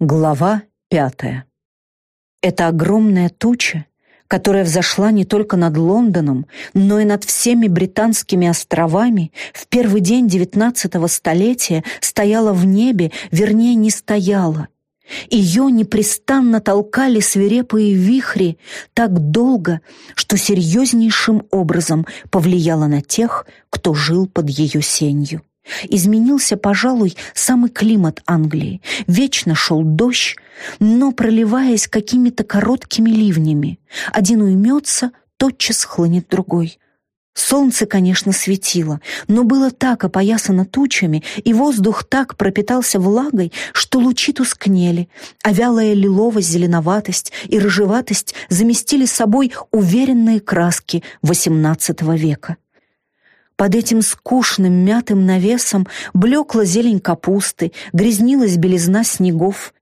Глава пятая. Это огромная туча, которая взошла не только над Лондоном, но и над всеми британскими островами, в первый день девятнадцатого столетия стояла в небе, вернее, не стояла. Ее непрестанно толкали свирепые вихри так долго, что серьезнейшим образом повлияла на тех, кто жил под ее сенью. Изменился, пожалуй, самый климат Англии. Вечно шел дождь, но проливаясь какими-то короткими ливнями. Один уймется, тотчас хлынет другой. Солнце, конечно, светило, но было так опоясано тучами, и воздух так пропитался влагой, что лучи тускнели, а вялая лиловость, зеленоватость и рыжеватость заместили собой уверенные краски XVIII века. Под этим скучным мятым навесом блекла зелень капусты, грязнилась белизна снегов.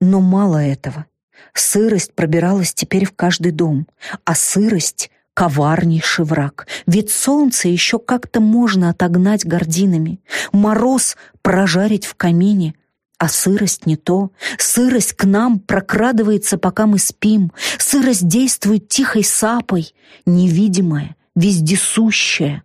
Но мало этого. Сырость пробиралась теперь в каждый дом, а сырость — коварнейший враг. Ведь солнце еще как-то можно отогнать гординами, мороз прожарить в камине, а сырость не то. Сырость к нам прокрадывается, пока мы спим. Сырость действует тихой сапой, невидимая, вездесущая.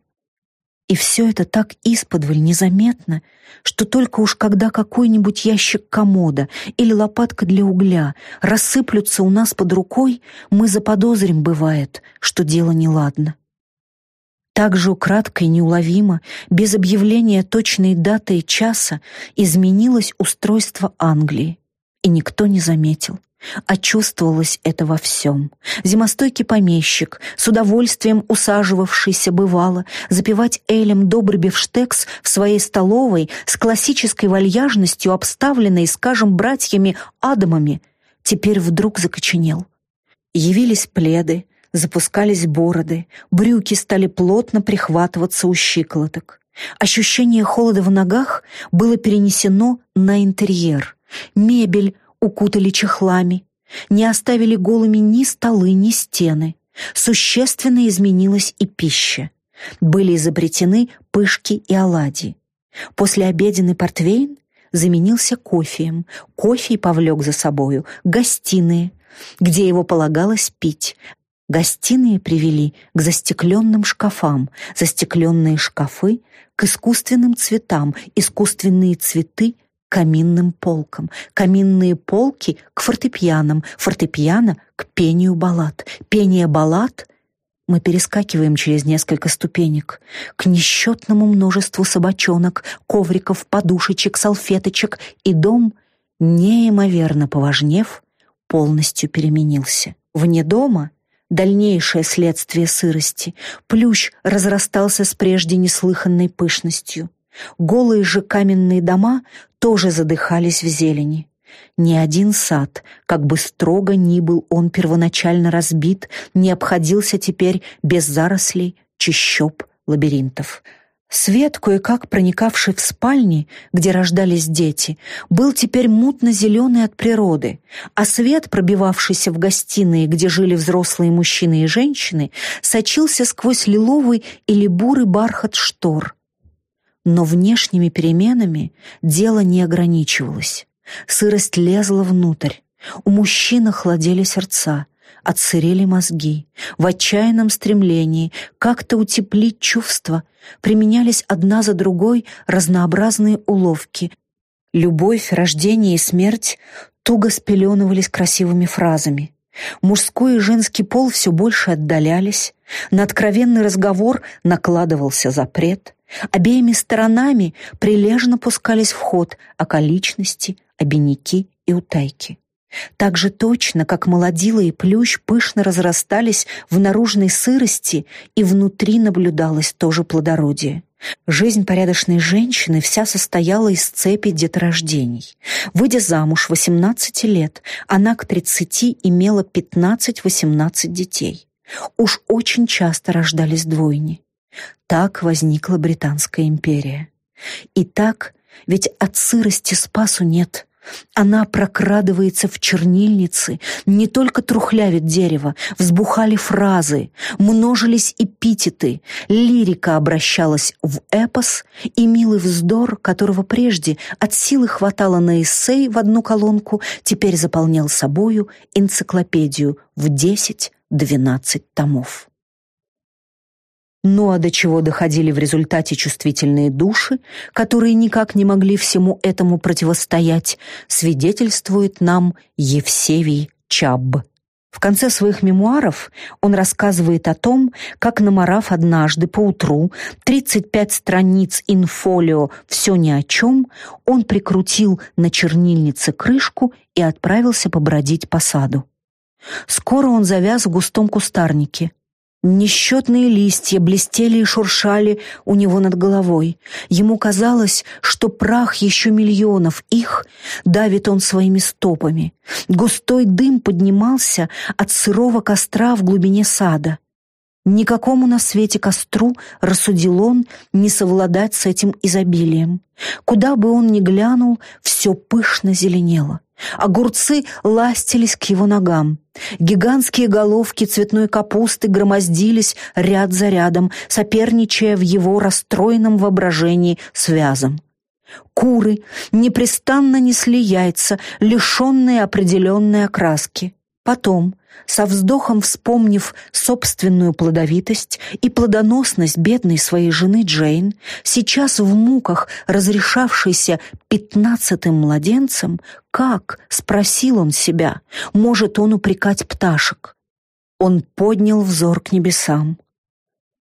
И все это так исподволь незаметно, что только уж когда какой-нибудь ящик комода или лопатка для угля рассыплются у нас под рукой, мы заподозрим, бывает, что дело неладно. Так же украдкой неуловимо, без объявления точной даты и часа, изменилось устройство Англии, и никто не заметил. А чувствовалось это во всем. Зимостойкий помещик, с удовольствием усаживавшийся бывало, запивать элем добрый бифштекс в своей столовой с классической вальяжностью, обставленной, скажем, братьями Адамами, теперь вдруг закоченел. Явились пледы, запускались бороды, брюки стали плотно прихватываться у щиколоток. Ощущение холода в ногах было перенесено на интерьер. Мебель укутали чехлами, не оставили голыми ни столы, ни стены. Существенно изменилась и пища. Были изобретены пышки и оладьи. Послеобеденный портвейн заменился кофеем. Кофе повлек за собою гостиные, где его полагалось пить. Гостиные привели к застекленным шкафам, застекленные шкафы к искусственным цветам, искусственные цветы каминным полкам, каминные полки к фортепианам, фортепиано к пению баллад, пение баллад мы перескакиваем через несколько ступенек к несчетному множеству собачонок, ковриков, подушечек, салфеточек, и дом, неимоверно поважнев, полностью переменился. Вне дома дальнейшее следствие сырости. Плющ разрастался с прежде неслыханной пышностью. Голые же каменные дома тоже задыхались в зелени. Ни один сад, как бы строго ни был он первоначально разбит, не обходился теперь без зарослей, чащоб, лабиринтов. Свет, кое-как проникавший в спальни, где рождались дети, был теперь мутно-зеленый от природы, а свет, пробивавшийся в гостиные, где жили взрослые мужчины и женщины, сочился сквозь лиловый или бурый бархат штор. Но внешними переменами дело не ограничивалось. Сырость лезла внутрь. У мужчин охладели сердца, отсырели мозги. В отчаянном стремлении как-то утеплить чувства применялись одна за другой разнообразные уловки. Любовь, рождение и смерть туго спеленывались красивыми фразами. Мужской и женский пол все больше отдалялись, на откровенный разговор накладывался запрет, обеими сторонами прилежно пускались в ход околичности, обиняки и утайки. Так же точно, как молодила и плющ пышно разрастались в наружной сырости, и внутри наблюдалось тоже плодородие. Жизнь порядочной женщины вся состояла из цепи деторождений. Выйдя замуж 18 лет, она к 30 имела 15-18 детей. Уж очень часто рождались двойни. Так возникла Британская империя. И так, ведь от сырости спасу нет, Она прокрадывается в чернильницы, не только трухлявит дерево, взбухали фразы, множились эпитеты, лирика обращалась в эпос, и милый вздор, которого прежде от силы хватало на эссей в одну колонку, теперь заполнял собою энциклопедию в 10-12 томов. Ну а до чего доходили в результате чувствительные души, которые никак не могли всему этому противостоять, свидетельствует нам Евсевий Чабб. В конце своих мемуаров он рассказывает о том, как, наморав однажды поутру 35 страниц инфолио «Все ни о чем», он прикрутил на чернильнице крышку и отправился побродить по саду. Скоро он завяз в густом кустарнике. Несчетные листья блестели и шуршали у него над головой. Ему казалось, что прах еще миллионов их давит он своими стопами. Густой дым поднимался от сырого костра в глубине сада. Никакому на свете костру, рассудил он, не совладать с этим изобилием. Куда бы он ни глянул, все пышно зеленело. Огурцы ластились к его ногам. Гигантские головки цветной капусты громоздились ряд за рядом, соперничая в его расстроенном воображении связом. Куры непрестанно несли яйца, лишенные определенной окраски. Потом, со вздохом вспомнив собственную плодовитость и плодоносность бедной своей жены Джейн, сейчас в муках разрешавшейся пятнадцатым младенцем, как, спросил он себя, может он упрекать пташек? Он поднял взор к небесам.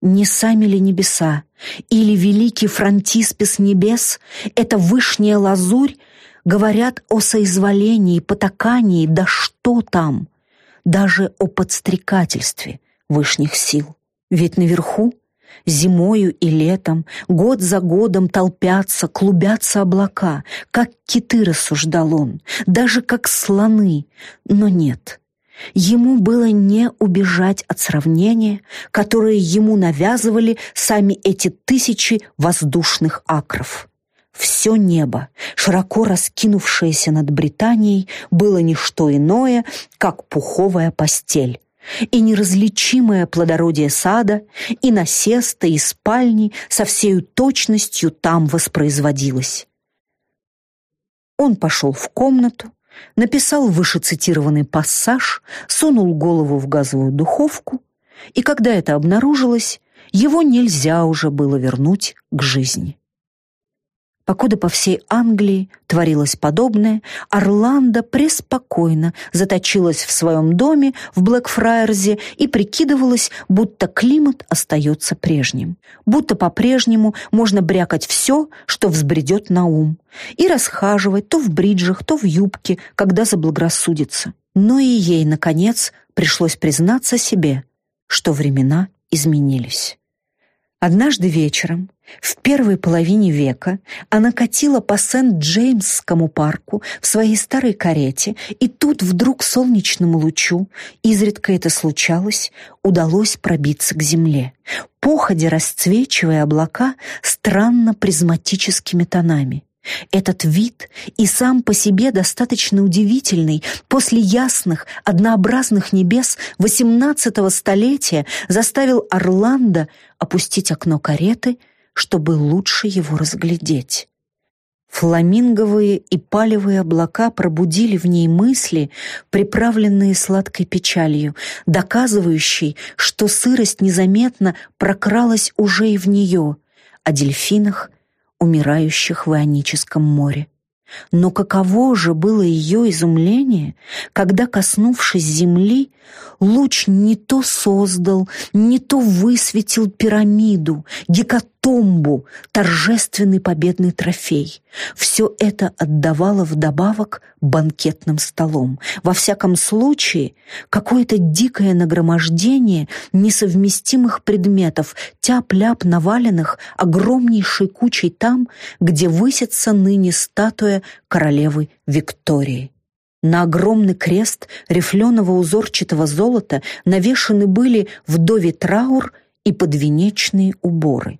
Не сами ли небеса, или великий фронтиспис небес, это вышняя лазурь, говорят о соизволении, потакании, да что там? Даже о подстрекательстве вышних сил. Ведь наверху, зимою и летом, год за годом толпятся, клубятся облака, как киты, рассуждал он, даже как слоны, но нет. Ему было не убежать от сравнения, которое ему навязывали сами эти тысячи воздушных акров. Все небо, широко раскинувшееся над Британией, было не что иное, как пуховая постель, и неразличимое плодородие сада, и насеста, и спальни со всею точностью там воспроизводилось. Он пошел в комнату, написал вышецитированный пассаж, сунул голову в газовую духовку, и когда это обнаружилось, его нельзя уже было вернуть к жизни. Покуда по всей Англии творилось подобное, Орландо преспокойно заточилась в своем доме в Блэкфрайерзе и прикидывалась, будто климат остается прежним, будто по-прежнему можно брякать все, что взбредет на ум, и расхаживать то в бриджах, то в юбке, когда заблагорассудится. Но и ей, наконец, пришлось признаться себе, что времена изменились. Однажды вечером, в первой половине века, она катила по Сент-Джеймсскому парку в своей старой карете, и тут вдруг солнечному лучу, изредка это случалось, удалось пробиться к земле, походя расцвечивая облака странно призматическими тонами. Этот вид и сам по себе достаточно удивительный после ясных, однообразных небес XVIII столетия заставил Орландо опустить окно кареты, чтобы лучше его разглядеть. Фламинговые и палевые облака пробудили в ней мысли, приправленные сладкой печалью, доказывающей, что сырость незаметно прокралась уже и в нее, о дельфинах умирающих в Ионическом море. Но каково же было ее изумление, когда, коснувшись земли, луч не то создал, не то высветил пирамиду, гекатомбу, торжественный победный трофей. Все это отдавало вдобавок банкетным столом. Во всяком случае, какое-то дикое нагромождение несовместимых предметов, тяп-ляп наваленных огромнейшей кучей там, где высится ныне статуя королевы Виктории. На огромный крест рифленого узорчатого золота навешаны были вдове траур и подвенечные уборы.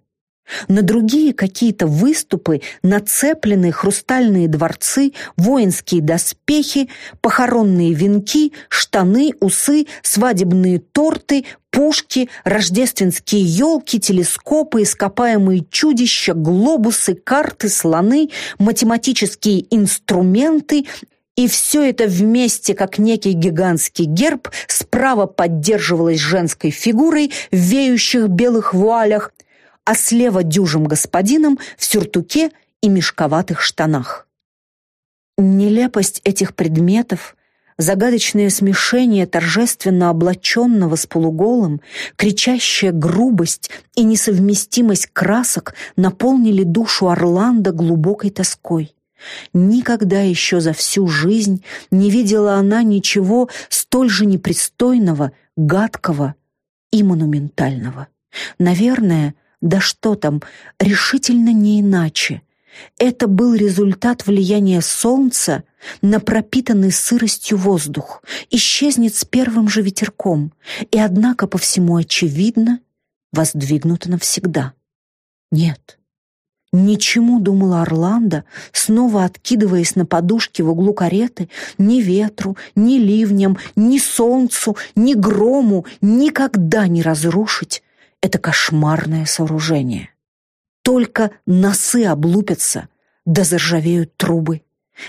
На другие какие-то выступы нацеплены хрустальные дворцы, воинские доспехи, похоронные венки, штаны, усы, свадебные торты, пушки, рождественские елки, телескопы, ископаемые чудища, глобусы, карты, слоны, математические инструменты. И все это вместе, как некий гигантский герб, справа поддерживалось женской фигурой в веющих белых вуалях, а слева дюжим господином в сюртуке и мешковатых штанах. Нелепость этих предметов, загадочное смешение торжественно облаченного с полуголым, кричащая грубость и несовместимость красок наполнили душу Орландо глубокой тоской. Никогда еще за всю жизнь не видела она ничего столь же непристойного, гадкого и монументального. Наверное, да что там, решительно не иначе. Это был результат влияния солнца на пропитанный сыростью воздух, исчезнет с первым же ветерком, и, однако, по всему очевидно, воздвигнуто навсегда. Нет, Ничему, думала Орландо, снова откидываясь на подушке в углу кареты, ни ветру, ни ливням, ни солнцу, ни грому никогда не разрушить это кошмарное сооружение. Только носы облупятся, да заржавеют трубы.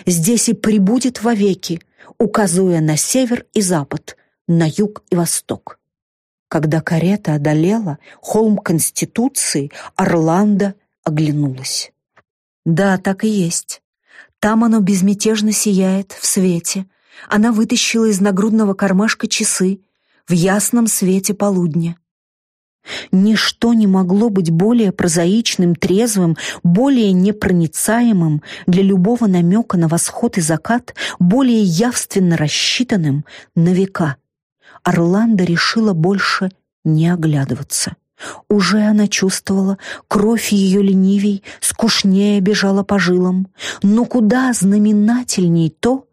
Здесь и прибудет вовеки, указывая на север и запад, на юг и восток. Когда карета одолела холм Конституции, Орландо оглянулась. Да, так и есть. Там оно безмятежно сияет, в свете. Она вытащила из нагрудного кармашка часы в ясном свете полудня. Ничто не могло быть более прозаичным, трезвым, более непроницаемым для любого намека на восход и закат, более явственно рассчитанным на века. Орландо решила больше не оглядываться. Уже она чувствовала, кровь ее ленивей, скучнее бежала по жилам, но куда знаменательней то,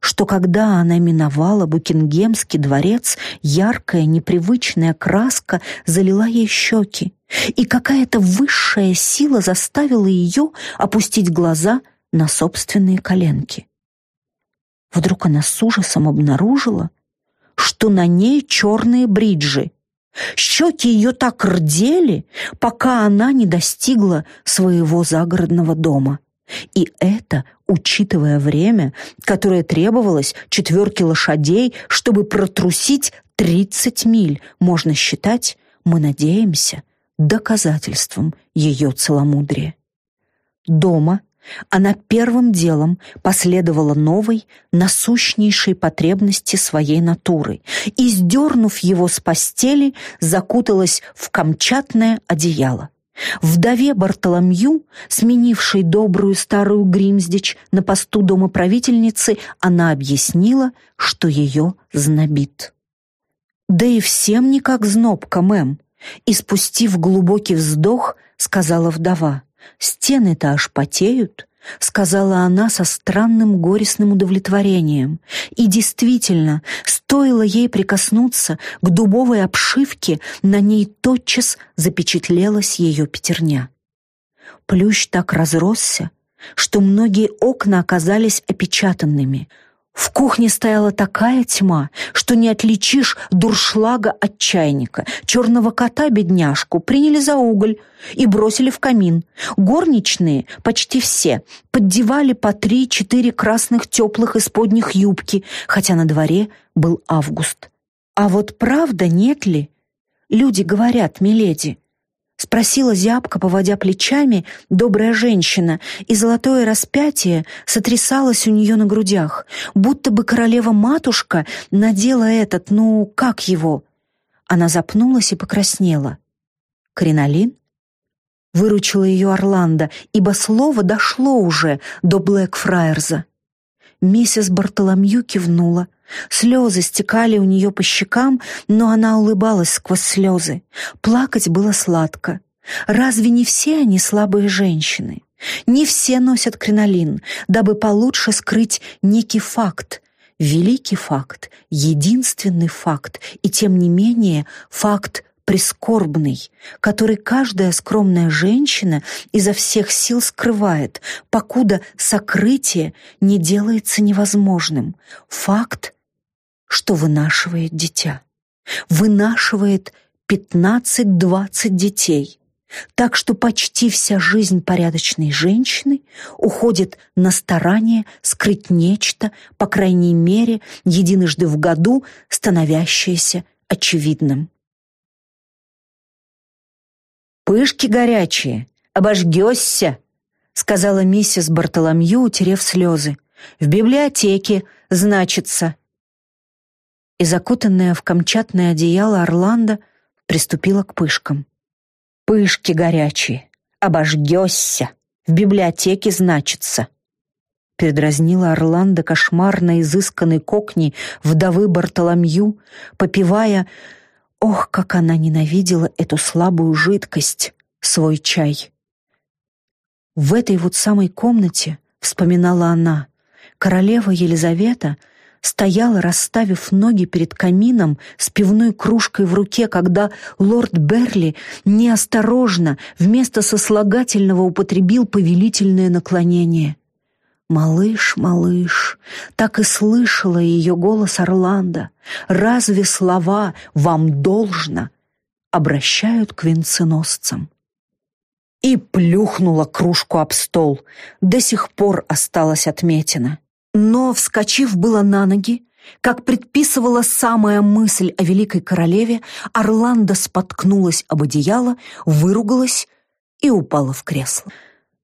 что когда она миновала Букингемский дворец, яркая, непривычная краска залила ей щеки, и какая-то высшая сила заставила ее опустить глаза на собственные коленки. Вдруг она с ужасом обнаружила, что на ней черные бриджи — Щеки ее так рдели, пока она не достигла своего загородного дома. И это, учитывая время, которое требовалось четверке лошадей, чтобы протрусить 30 миль, можно считать, мы надеемся, доказательством ее целомудрия. Дома она первым делом последовала новой, насущнейшей потребности своей натуры и, сдернув его с постели, закуталась в камчатное одеяло. Вдове Бартоломью, сменившей добрую старую Гримздич на посту домоправительницы, она объяснила, что ее знобит. «Да и всем никак знобка, мэм», и, спустив глубокий вздох, сказала вдова — «Стены-то аж потеют», — сказала она со странным горестным удовлетворением. И действительно, стоило ей прикоснуться к дубовой обшивке, на ней тотчас запечатлелась ее пятерня. Плющ так разросся, что многие окна оказались опечатанными — в кухне стояла такая тьма, что не отличишь дуршлага от чайника. Черного кота-бедняжку приняли за уголь и бросили в камин. Горничные, почти все, поддевали по три-четыре красных теплых исподних юбки, хотя на дворе был август. А вот правда нет ли? Люди говорят, миледи, Спросила зябко, поводя плечами, добрая женщина, и золотое распятие сотрясалось у нее на грудях, будто бы королева-матушка надела этот, ну, как его? Она запнулась и покраснела. «Кринолин?» Выручила ее Орландо, ибо слово дошло уже до Блэкфраерза. Миссис Бартоломью кивнула. Слезы стекали у нее по щекам, но она улыбалась сквозь слезы. Плакать было сладко. Разве не все они слабые женщины? Не все носят кринолин, дабы получше скрыть некий факт, великий факт, единственный факт, и тем не менее факт прискорбный, который каждая скромная женщина изо всех сил скрывает, покуда сокрытие не делается невозможным. Факт, что вынашивает дитя. Вынашивает 15-20 детей. Так что почти вся жизнь порядочной женщины уходит на старание скрыть нечто, по крайней мере, единожды в году становящееся очевидным. «Пышки горячие, обожгешься», — сказала миссис Бартоломью, утерев слезы. «В библиотеке, значится». И закутанная в камчатное одеяло Орландо приступила к пышкам. «Пышки горячие, обожгешься, в библиотеке, значится». Передразнила Орландо кошмарно изысканный кокни вдовы Бартоломью, попивая Ох, как она ненавидела эту слабую жидкость, свой чай. В этой вот самой комнате, вспоминала она, королева Елизавета стояла, расставив ноги перед камином с пивной кружкой в руке, когда лорд Берли неосторожно вместо сослагательного употребил повелительное наклонение. «Малыш, малыш», так и слышала ее голос Орландо. «Разве слова «вам должно» обращают к венценосцам?» И плюхнула кружку об стол. До сих пор осталась отметина. Но, вскочив было на ноги, как предписывала самая мысль о великой королеве, Орландо споткнулась об одеяло, выругалась и упала в кресло.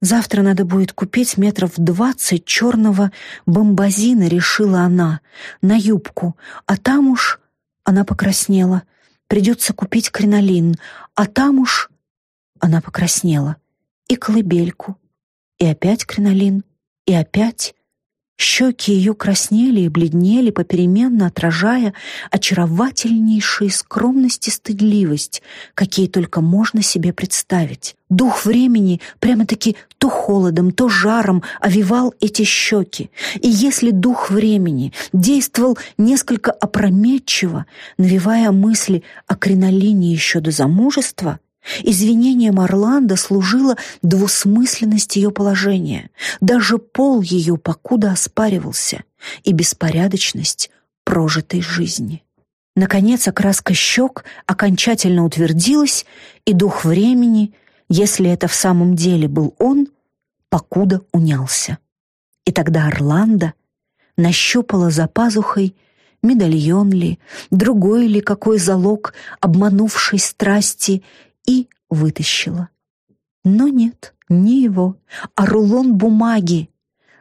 Завтра надо будет купить метров двадцать черного бомбазина, решила она, на юбку, а там уж... Она покраснела. Придется купить кринолин, а там уж... Она покраснела. И колыбельку. И опять кринолин. И опять... Щеки ее краснели и бледнели, попеременно отражая очаровательнейшие скромность и стыдливость, какие только можно себе представить. Дух времени прямо-таки то холодом, то жаром овивал эти щеки. И если дух времени действовал несколько опрометчиво, навевая мысли о кринолине еще до замужества, Извинением Орландо служила двусмысленность ее положения. Даже пол ее покуда оспаривался и беспорядочность прожитой жизни. Наконец, окраска щек окончательно утвердилась, и дух времени, если это в самом деле был он, покуда унялся. И тогда Орландо нащупала за пазухой медальон ли, другой ли какой залог обманувшей страсти и вытащила. Но нет, не его, а рулон бумаги,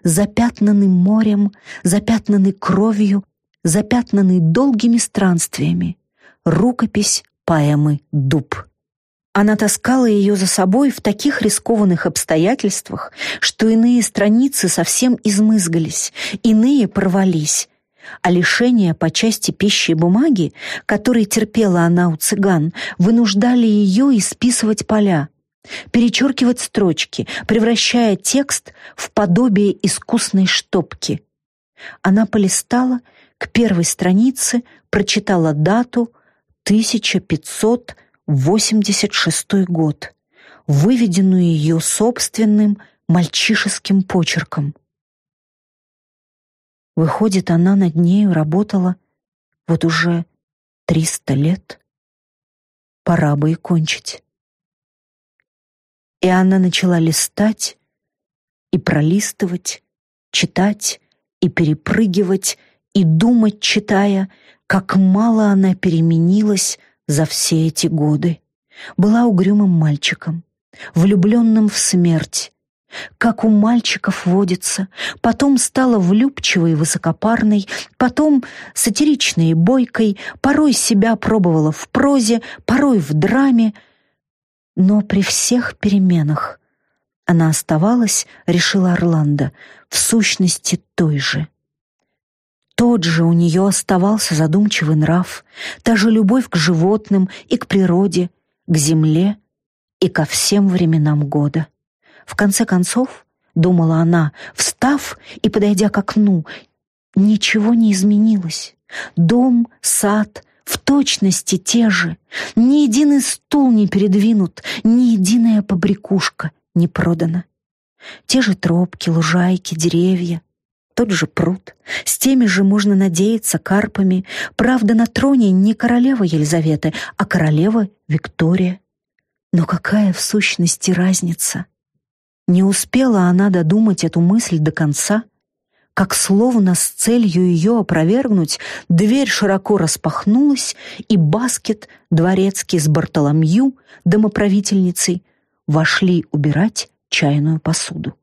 запятнанный морем, запятнанный кровью, запятнанный долгими странствиями, рукопись поэмы «Дуб». Она таскала ее за собой в таких рискованных обстоятельствах, что иные страницы совсем измызгались, иные порвались, а лишения по части пищи и бумаги, которые терпела она у цыган, вынуждали ее исписывать поля, перечеркивать строчки, превращая текст в подобие искусной штопки. Она полистала к первой странице, прочитала дату 1586 год, выведенную ее собственным мальчишеским почерком. Выходит, она над нею работала вот уже триста лет. Пора бы и кончить. И она начала листать и пролистывать, читать и перепрыгивать, и думать, читая, как мало она переменилась за все эти годы. Была угрюмым мальчиком, влюбленным в смерть, как у мальчиков водится, потом стала влюбчивой и высокопарной, потом сатиричной и бойкой, порой себя пробовала в прозе, порой в драме, но при всех переменах она оставалась, решила Орландо, в сущности той же. Тот же у нее оставался задумчивый нрав, та же любовь к животным и к природе, к земле и ко всем временам года. В конце концов, думала она, встав и подойдя к окну, ничего не изменилось. Дом, сад в точности те же. Ни единый стул не передвинут, ни единая побрякушка не продана. Те же тропки, лужайки, деревья, тот же пруд. С теми же можно надеяться карпами. Правда, на троне не королева Елизавета, а королева Виктория. Но какая в сущности разница? Не успела она додумать эту мысль до конца, как словно с целью ее опровергнуть, дверь широко распахнулась, и Баскет, дворецкий с Бартоломью, домоправительницей, вошли убирать чайную посуду.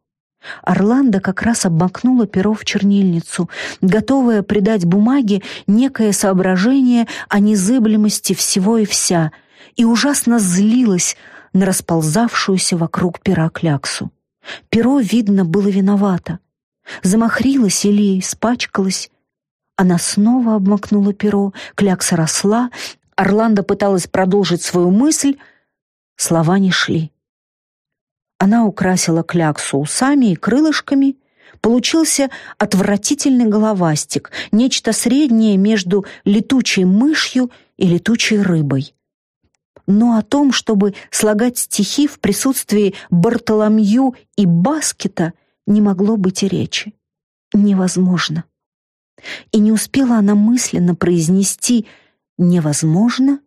Орландо как раз обмакнула перо в чернильницу, готовая придать бумаге некое соображение о незыблемости всего и вся, и ужасно злилась на расползавшуюся вокруг пера кляксу. Перо, видно, было виновато. Замахрилась или испачкалась. Она снова обмакнула перо, клякса росла, Орландо пыталась продолжить свою мысль, слова не шли. Она украсила кляксу усами и крылышками. Получился отвратительный головастик, нечто среднее между летучей мышью и летучей рыбой. Но о том, чтобы слагать стихи в присутствии Бартоломью и Баскета, не могло быть и речи. Невозможно. И не успела она мысленно произнести «невозможно»,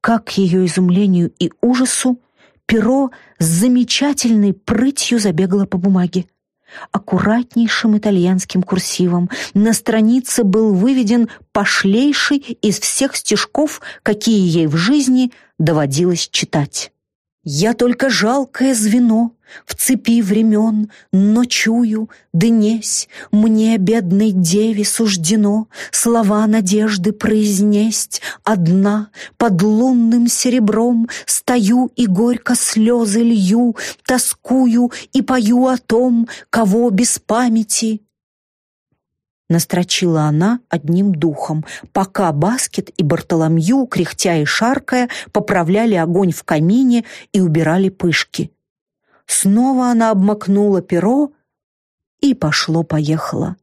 как к ее изумлению и ужасу перо с замечательной прытью забегало по бумаге. Аккуратнейшим итальянским курсивом на странице был выведен пошлейший из всех стишков, какие ей в жизни доводилось читать. «Я только жалкое звено в цепи времен, но чую, днесь, мне, бедной деве, суждено слова надежды произнесть. Одна, под лунным серебром, стою и горько слезы лью, тоскую и пою о том, кого без памяти настрочила она одним духом, пока Баскет и Бартоломью, кряхтя и шаркая, поправляли огонь в камине и убирали пышки. Снова она обмакнула перо и пошло-поехало.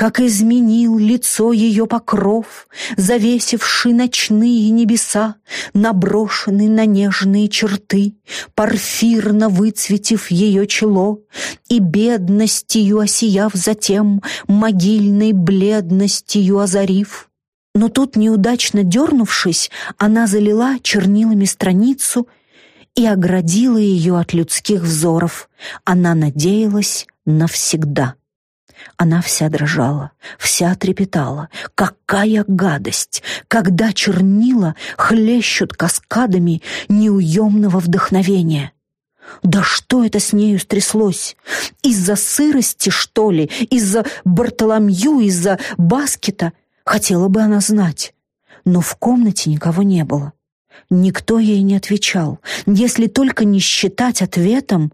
Как изменил лицо ее покров, Завесивший ночные небеса, Наброшенный на нежные черты, Порфирно выцветив ее чело, И бедностью осияв затем, Могильной бледностью озарив. Но тут, неудачно дернувшись, Она залила чернилами страницу И оградила ее от людских взоров. Она надеялась навсегда. Она вся дрожала, вся трепетала. Какая гадость, когда чернила хлещут каскадами неуемного вдохновения. Да что это с нею стряслось? Из-за сырости, что ли? Из-за Бартоломью, из-за Баскета? Хотела бы она знать. Но в комнате никого не было. Никто ей не отвечал, если только не считать ответом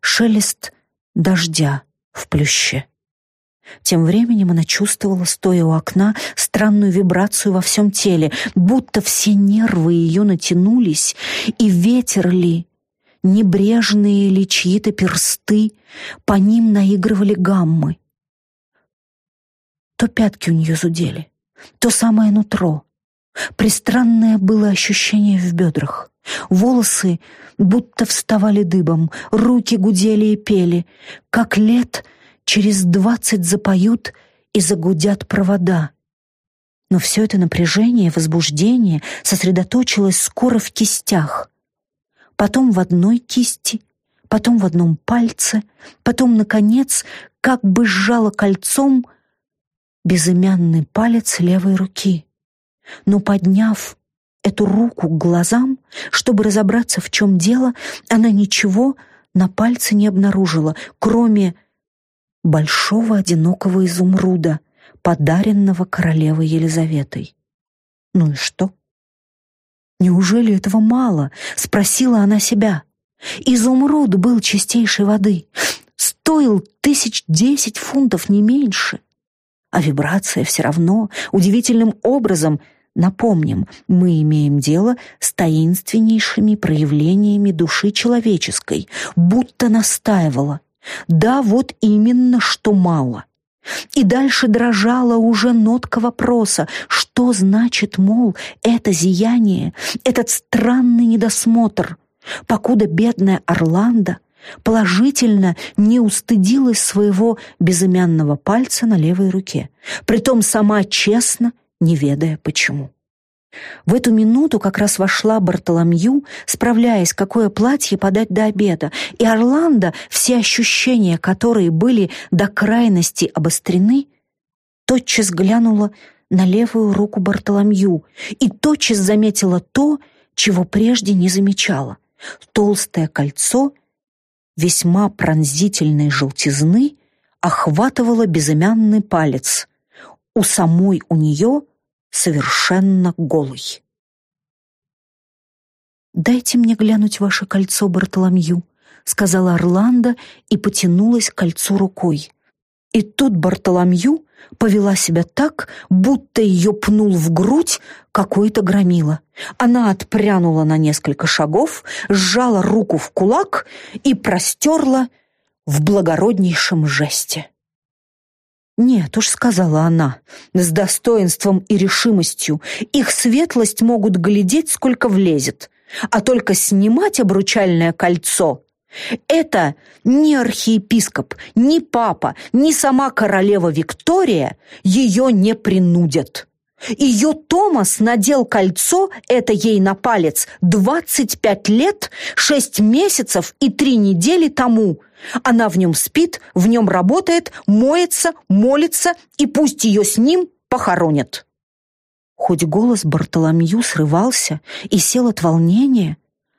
шелест дождя в плюще. Тем временем она чувствовала, стоя у окна, странную вибрацию во всем теле, будто все нервы ее натянулись, и ветер ли, небрежные ли чьи-то персты, по ним наигрывали гаммы. То пятки у нее зудели, то самое нутро. Пристранное было ощущение в бедрах. Волосы будто вставали дыбом, руки гудели и пели, как лет — через двадцать запоют и загудят провода. Но все это напряжение, возбуждение сосредоточилось скоро в кистях. Потом в одной кисти, потом в одном пальце, потом, наконец, как бы сжало кольцом безымянный палец левой руки. Но подняв эту руку к глазам, чтобы разобраться, в чем дело, она ничего на пальце не обнаружила, кроме большого одинокого изумруда, подаренного королевой Елизаветой. Ну и что? Неужели этого мало? Спросила она себя. Изумруд был чистейшей воды, стоил тысяч десять фунтов, не меньше. А вибрация все равно удивительным образом Напомним, мы имеем дело с таинственнейшими проявлениями души человеческой, будто настаивала, да, вот именно что мало. И дальше дрожала уже нотка вопроса, что значит, мол, это зияние, этот странный недосмотр, покуда бедная Орландо положительно не устыдилась своего безымянного пальца на левой руке, притом сама честно, не ведая почему. В эту минуту как раз вошла Бартоломью, справляясь, какое платье подать до обеда, и Орландо, все ощущения которые были до крайности обострены, тотчас глянула на левую руку Бартоломью и тотчас заметила то, чего прежде не замечала. Толстое кольцо весьма пронзительной желтизны охватывало безымянный палец. У самой у нее совершенно голый. «Дайте мне глянуть ваше кольцо, Бартоломью», — сказала Орландо и потянулась к кольцу рукой. И тут Бартоломью повела себя так, будто ее пнул в грудь какой-то громила. Она отпрянула на несколько шагов, сжала руку в кулак и простерла в благороднейшем жесте. «Нет уж», — сказала она, с достоинством и решимостью, «их светлость могут глядеть, сколько влезет, а только снимать обручальное кольцо — это ни архиепископ, ни папа, ни сама королева Виктория ее не принудят». Ее Томас надел кольцо, это ей на палец, 25 лет, 6 месяцев и 3 недели тому. Она в нем спит, в нем работает, моется, молится, и пусть ее с ним похоронят. Хоть голос Бартоломью срывался и сел от волнения,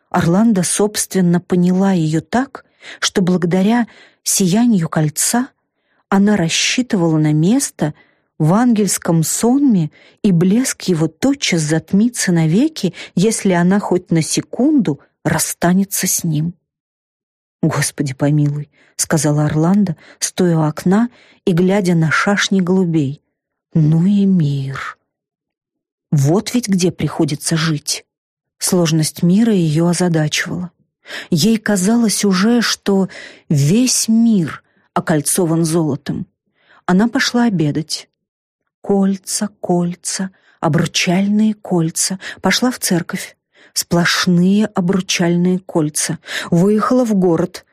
Орландо, собственно, поняла ее так, что благодаря сиянию кольца она рассчитывала на место — в ангельском сонме, и блеск его тотчас затмится навеки, если она хоть на секунду расстанется с ним. «Господи помилуй», — сказала Орландо, стоя у окна и глядя на шашни голубей. «Ну и мир!» Вот ведь где приходится жить. Сложность мира ее озадачивала. Ей казалось уже, что весь мир окольцован золотом. Она пошла обедать. Кольца, кольца, обручальные кольца. Пошла в церковь. Сплошные обручальные кольца. Выехала в город.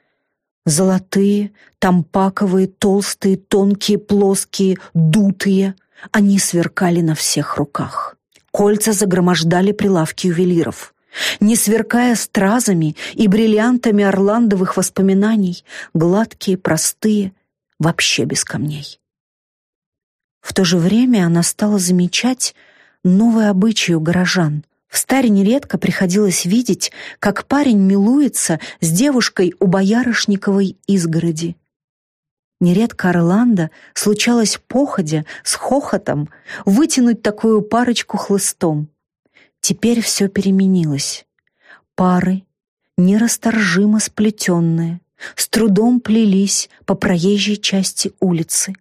Золотые, тампаковые, толстые, тонкие, плоские, дутые. Они сверкали на всех руках. Кольца загромождали прилавки ювелиров. Не сверкая стразами и бриллиантами орландовых воспоминаний, гладкие, простые, вообще без камней. В то же время она стала замечать новый обычай у горожан. В старе нередко приходилось видеть, как парень милуется с девушкой у боярышниковой изгороди. Нередко Орландо случалось походя с хохотом вытянуть такую парочку хлыстом. Теперь все переменилось. Пары, нерасторжимо сплетенные, с трудом плелись по проезжей части улицы.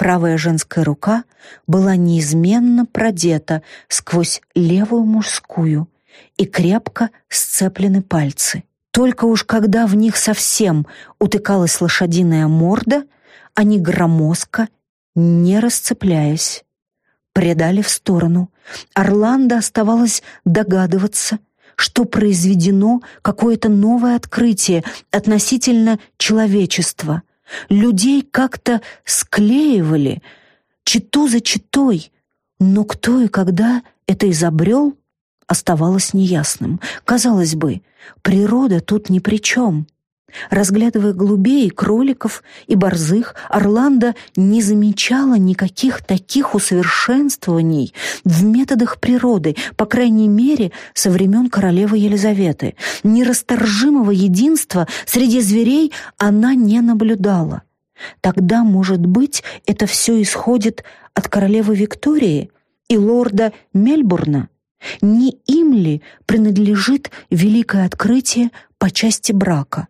Правая женская рука была неизменно продета сквозь левую мужскую и крепко сцеплены пальцы. Только уж когда в них совсем утыкалась лошадиная морда, они громоздко, не расцепляясь, предали в сторону. Орландо оставалось догадываться, что произведено какое-то новое открытие относительно человечества, Людей как-то склеивали, читу за читой, но кто и когда это изобрел, оставалось неясным. Казалось бы, природа тут ни при чем. Разглядывая голубей, кроликов и борзых, Орландо не замечала никаких таких усовершенствований в методах природы, по крайней мере, со времен королевы Елизаветы. Нерасторжимого единства среди зверей она не наблюдала. Тогда, может быть, это все исходит от королевы Виктории и лорда Мельбурна? Не им ли принадлежит великое открытие по части брака?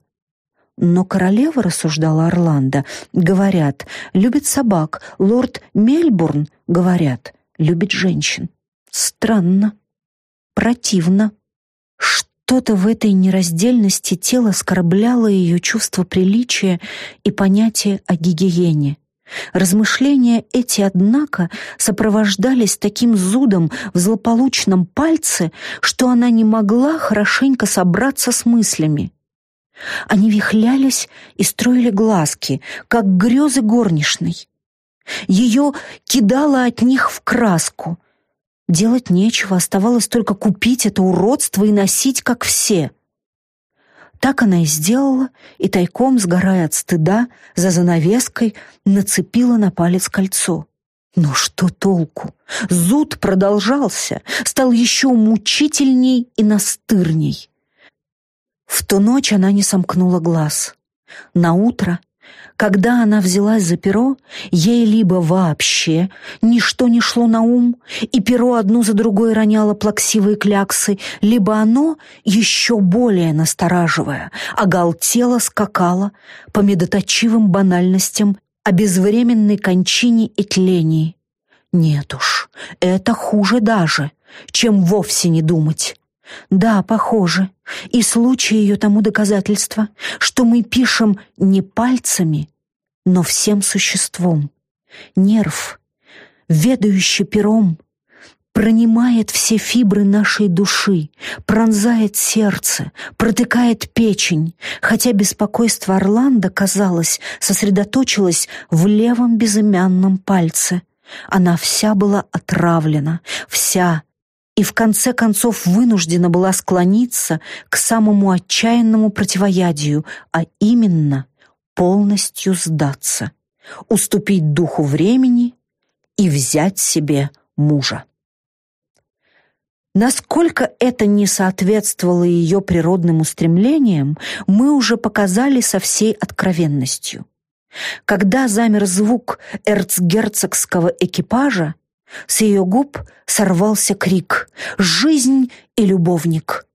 Но королева, рассуждала Орландо, говорят, любит собак. Лорд Мельбурн, говорят, любит женщин. Странно. Противно. Что-то в этой нераздельности тела оскорбляло ее чувство приличия и понятие о гигиене. Размышления эти, однако, сопровождались таким зудом в злополучном пальце, что она не могла хорошенько собраться с мыслями. Они вихлялись и строили глазки, как грезы горничной. Ее кидало от них в краску. Делать нечего, оставалось только купить это уродство и носить, как все — так она и сделала, и тайком, сгорая от стыда, за занавеской нацепила на палец кольцо. Но что толку? Зуд продолжался, стал еще мучительней и настырней. В ту ночь она не сомкнула глаз. На утро когда она взялась за перо, ей либо вообще ничто не шло на ум, и перо одну за другой роняло плаксивые кляксы, либо оно, еще более настораживая, оголтело скакало по медоточивым банальностям о безвременной кончине и тлении. Нет уж, это хуже даже, чем вовсе не думать. Да, похоже. И случай ее тому доказательство, что мы пишем не пальцами, но всем существом. Нерв, ведающий пером, пронимает все фибры нашей души, пронзает сердце, протыкает печень, хотя беспокойство Орландо, казалось, сосредоточилось в левом безымянном пальце. Она вся была отравлена, вся, и в конце концов вынуждена была склониться к самому отчаянному противоядию, а именно полностью сдаться, уступить духу времени и взять себе мужа. Насколько это не соответствовало ее природным устремлениям, мы уже показали со всей откровенностью. Когда замер звук эрцгерцогского экипажа, с ее губ сорвался крик «Жизнь и любовник!»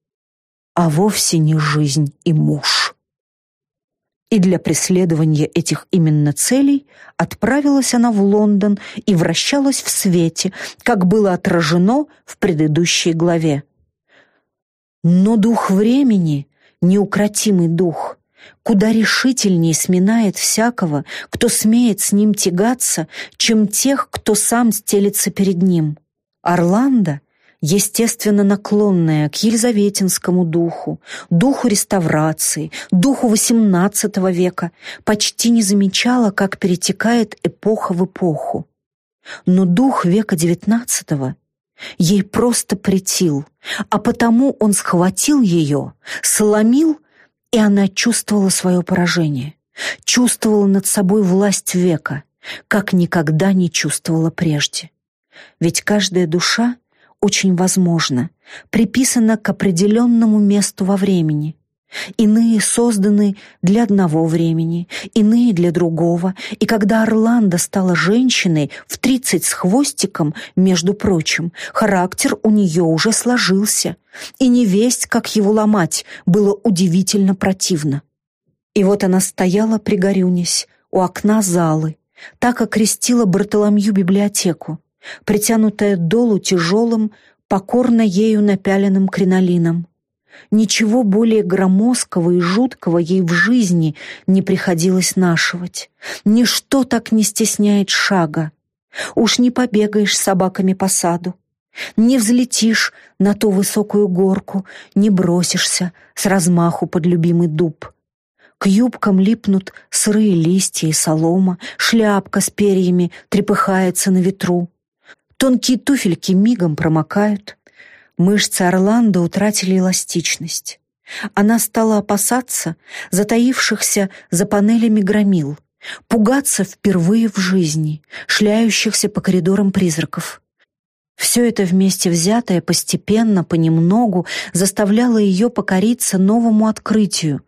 А вовсе не жизнь и муж. И для преследования этих именно целей отправилась она в Лондон и вращалась в свете, как было отражено в предыдущей главе. Но дух времени, неукротимый дух, куда решительнее сминает всякого, кто смеет с ним тягаться, чем тех, кто сам стелится перед ним. Орландо, естественно наклонная к Елизаветинскому духу, духу реставрации, духу XVIII века, почти не замечала, как перетекает эпоха в эпоху. Но дух века XIX ей просто претил, а потому он схватил ее, сломил и она чувствовала свое поражение, чувствовала над собой власть века, как никогда не чувствовала прежде. Ведь каждая душа, очень возможно, приписана к определенному месту во времени, Иные созданы для одного времени, иные для другого. И когда Орландо стала женщиной в тридцать с хвостиком, между прочим, характер у нее уже сложился, и не весть, как его ломать, было удивительно противно. И вот она стояла, пригорюнясь, у окна залы, так окрестила Бартоломью библиотеку, притянутая долу тяжелым, покорно ею напяленным кринолином. Ничего более громоздкого и жуткого ей в жизни не приходилось нашивать. Ничто так не стесняет шага. Уж не побегаешь с собаками по саду, не взлетишь на ту высокую горку, не бросишься с размаху под любимый дуб. К юбкам липнут сырые листья и солома, шляпка с перьями трепыхается на ветру. Тонкие туфельки мигом промокают, Мышцы Орландо утратили эластичность. Она стала опасаться затаившихся за панелями громил, пугаться впервые в жизни, шляющихся по коридорам призраков. Все это вместе взятое постепенно, понемногу заставляло ее покориться новому открытию,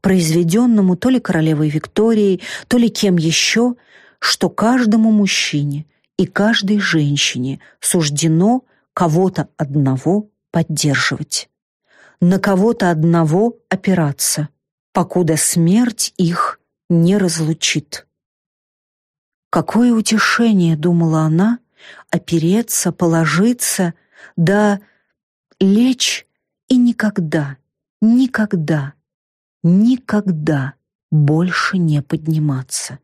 произведенному то ли королевой Викторией, то ли кем еще, что каждому мужчине и каждой женщине суждено кого-то одного поддерживать, на кого-то одного опираться, покуда смерть их не разлучит. Какое утешение, думала она, опереться, положиться, да лечь и никогда, никогда, никогда больше не подниматься.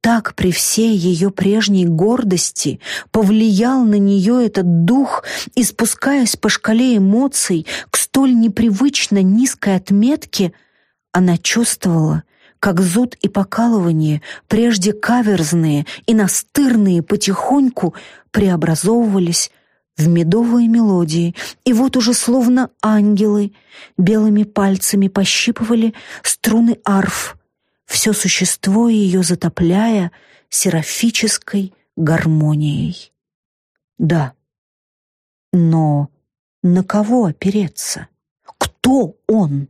Так при всей ее прежней гордости повлиял на нее этот дух, и спускаясь по шкале эмоций к столь непривычно низкой отметке, она чувствовала, как зуд и покалывание, прежде каверзные и настырные потихоньку преобразовывались в медовые мелодии, и вот уже словно ангелы белыми пальцами пощипывали струны арф, все существо ее затопляя серафической гармонией. Да, но на кого опереться? Кто он?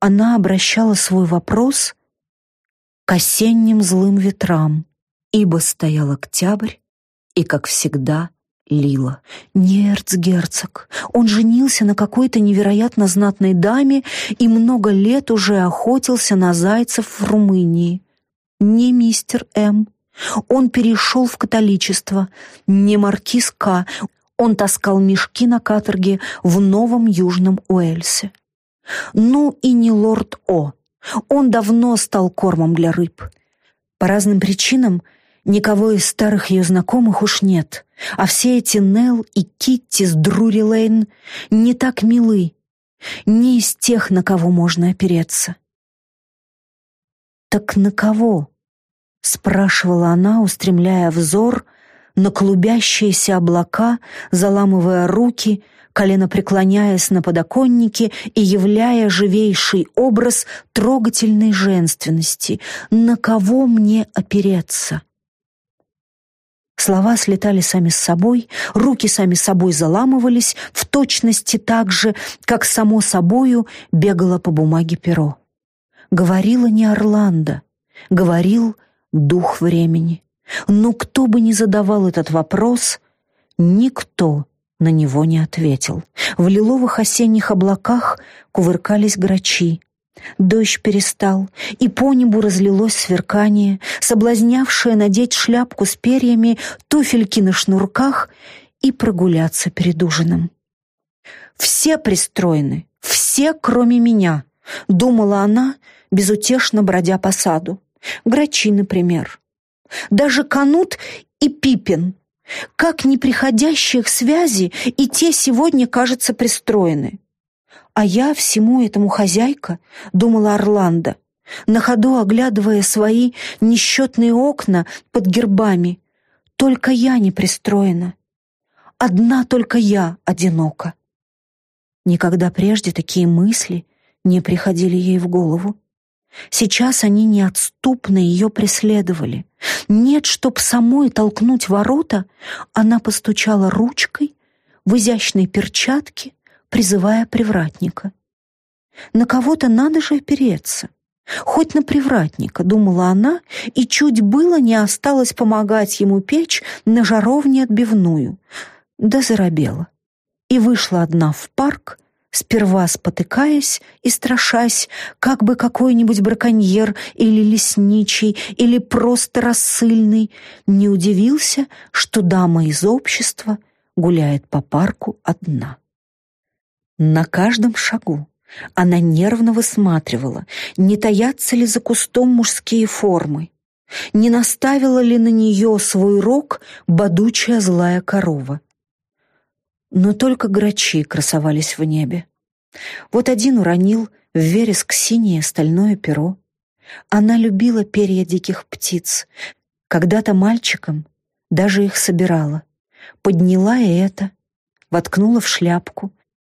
Она обращала свой вопрос к осенним злым ветрам, ибо стоял октябрь, и, как всегда, Лила. Нерцгерцог. Он женился на какой-то невероятно знатной даме и много лет уже охотился на зайцев в Румынии. Не мистер М. Он перешел в католичество. Не маркиз К. Он таскал мешки на каторге в Новом Южном Уэльсе. Ну и не лорд О. Он давно стал кормом для рыб. По разным причинам Никого из старых ее знакомых уж нет, а все эти Нелл и Китти с Друри Лейн не так милы, не из тех, на кого можно опереться. «Так на кого?» — спрашивала она, устремляя взор на клубящиеся облака, заламывая руки, колено преклоняясь на подоконнике и являя живейший образ трогательной женственности. «На кого мне опереться?» Слова слетали сами с собой, руки сами собой заламывались, в точности так же, как само собою бегало по бумаге перо. Говорила не Орландо, говорил дух времени. Но кто бы ни задавал этот вопрос, никто на него не ответил. В лиловых осенних облаках кувыркались грачи, Дождь перестал, и по небу разлилось сверкание, соблазнявшее надеть шляпку с перьями, туфельки на шнурках и прогуляться перед ужином. «Все пристроены, все, кроме меня», — думала она, безутешно бродя по саду. Грачи, например. Даже Канут и Пипин, как неприходящих связи, и те сегодня, кажется, пристроены. А я всему этому хозяйка, думала Орландо, на ходу оглядывая свои несчетные окна под гербами. Только я не пристроена. Одна только я одинока. Никогда прежде такие мысли не приходили ей в голову. Сейчас они неотступно ее преследовали. Нет, чтоб самой толкнуть ворота, она постучала ручкой в изящной перчатке, призывая привратника. На кого-то надо же опереться. Хоть на привратника, думала она, и чуть было не осталось помогать ему печь на жаровне отбивную. Да заробела. И вышла одна в парк, сперва спотыкаясь и страшась, как бы какой-нибудь браконьер или лесничий, или просто рассыльный не удивился, что дама из общества гуляет по парку одна. На каждом шагу она нервно высматривала, не таятся ли за кустом мужские формы, не наставила ли на нее свой рог бодучая злая корова. Но только грачи красовались в небе. Вот один уронил в вереск синее стальное перо. Она любила перья диких птиц. Когда-то мальчиком даже их собирала. Подняла и это, воткнула в шляпку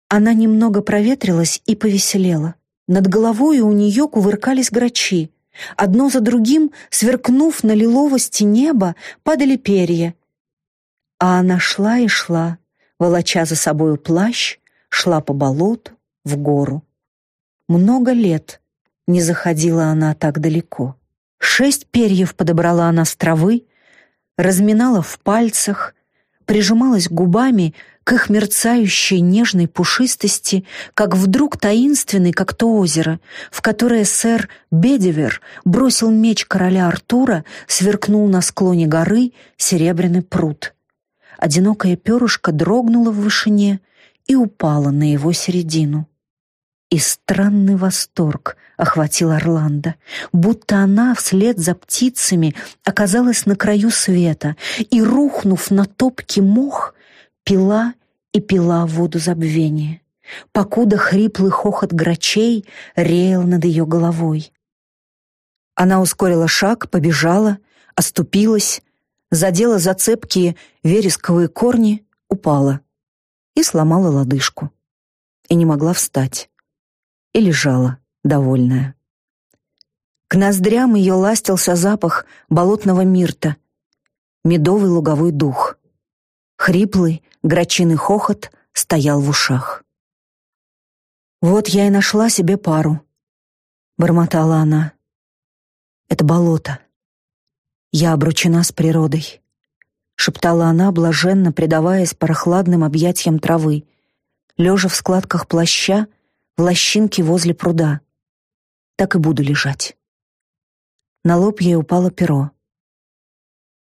она немного проветрилась и повеселела. Над головой у нее кувыркались грачи. Одно за другим, сверкнув на лиловости неба, падали перья. А она шла и шла, волоча за собою плащ, шла по болоту, в гору. Много лет не заходила она так далеко. Шесть перьев подобрала она с травы, разминала в пальцах, прижималась губами к их мерцающей нежной пушистости, как вдруг таинственный, как то озеро, в которое сэр Бедивер бросил меч короля Артура, сверкнул на склоне горы серебряный пруд. Одинокое перышко дрогнуло в вышине и упало на его середину. И странный восторг охватил Орландо, будто она вслед за птицами оказалась на краю света и, рухнув на топкий мох, пила и пила воду забвения, покуда хриплый хохот грачей реял над ее головой. Она ускорила шаг, побежала, оступилась, задела за цепкие вересковые корни, упала и сломала лодыжку. И не могла встать и лежала, довольная. К ноздрям ее ластился запах болотного мирта, медовый луговой дух. Хриплый, грачиный хохот стоял в ушах. «Вот я и нашла себе пару», — бормотала она. «Это болото. Я обручена с природой», — шептала она, блаженно предаваясь прохладным объятиям травы, лежа в складках плаща в лощинке возле пруда. Так и буду лежать. На лоб ей упало перо.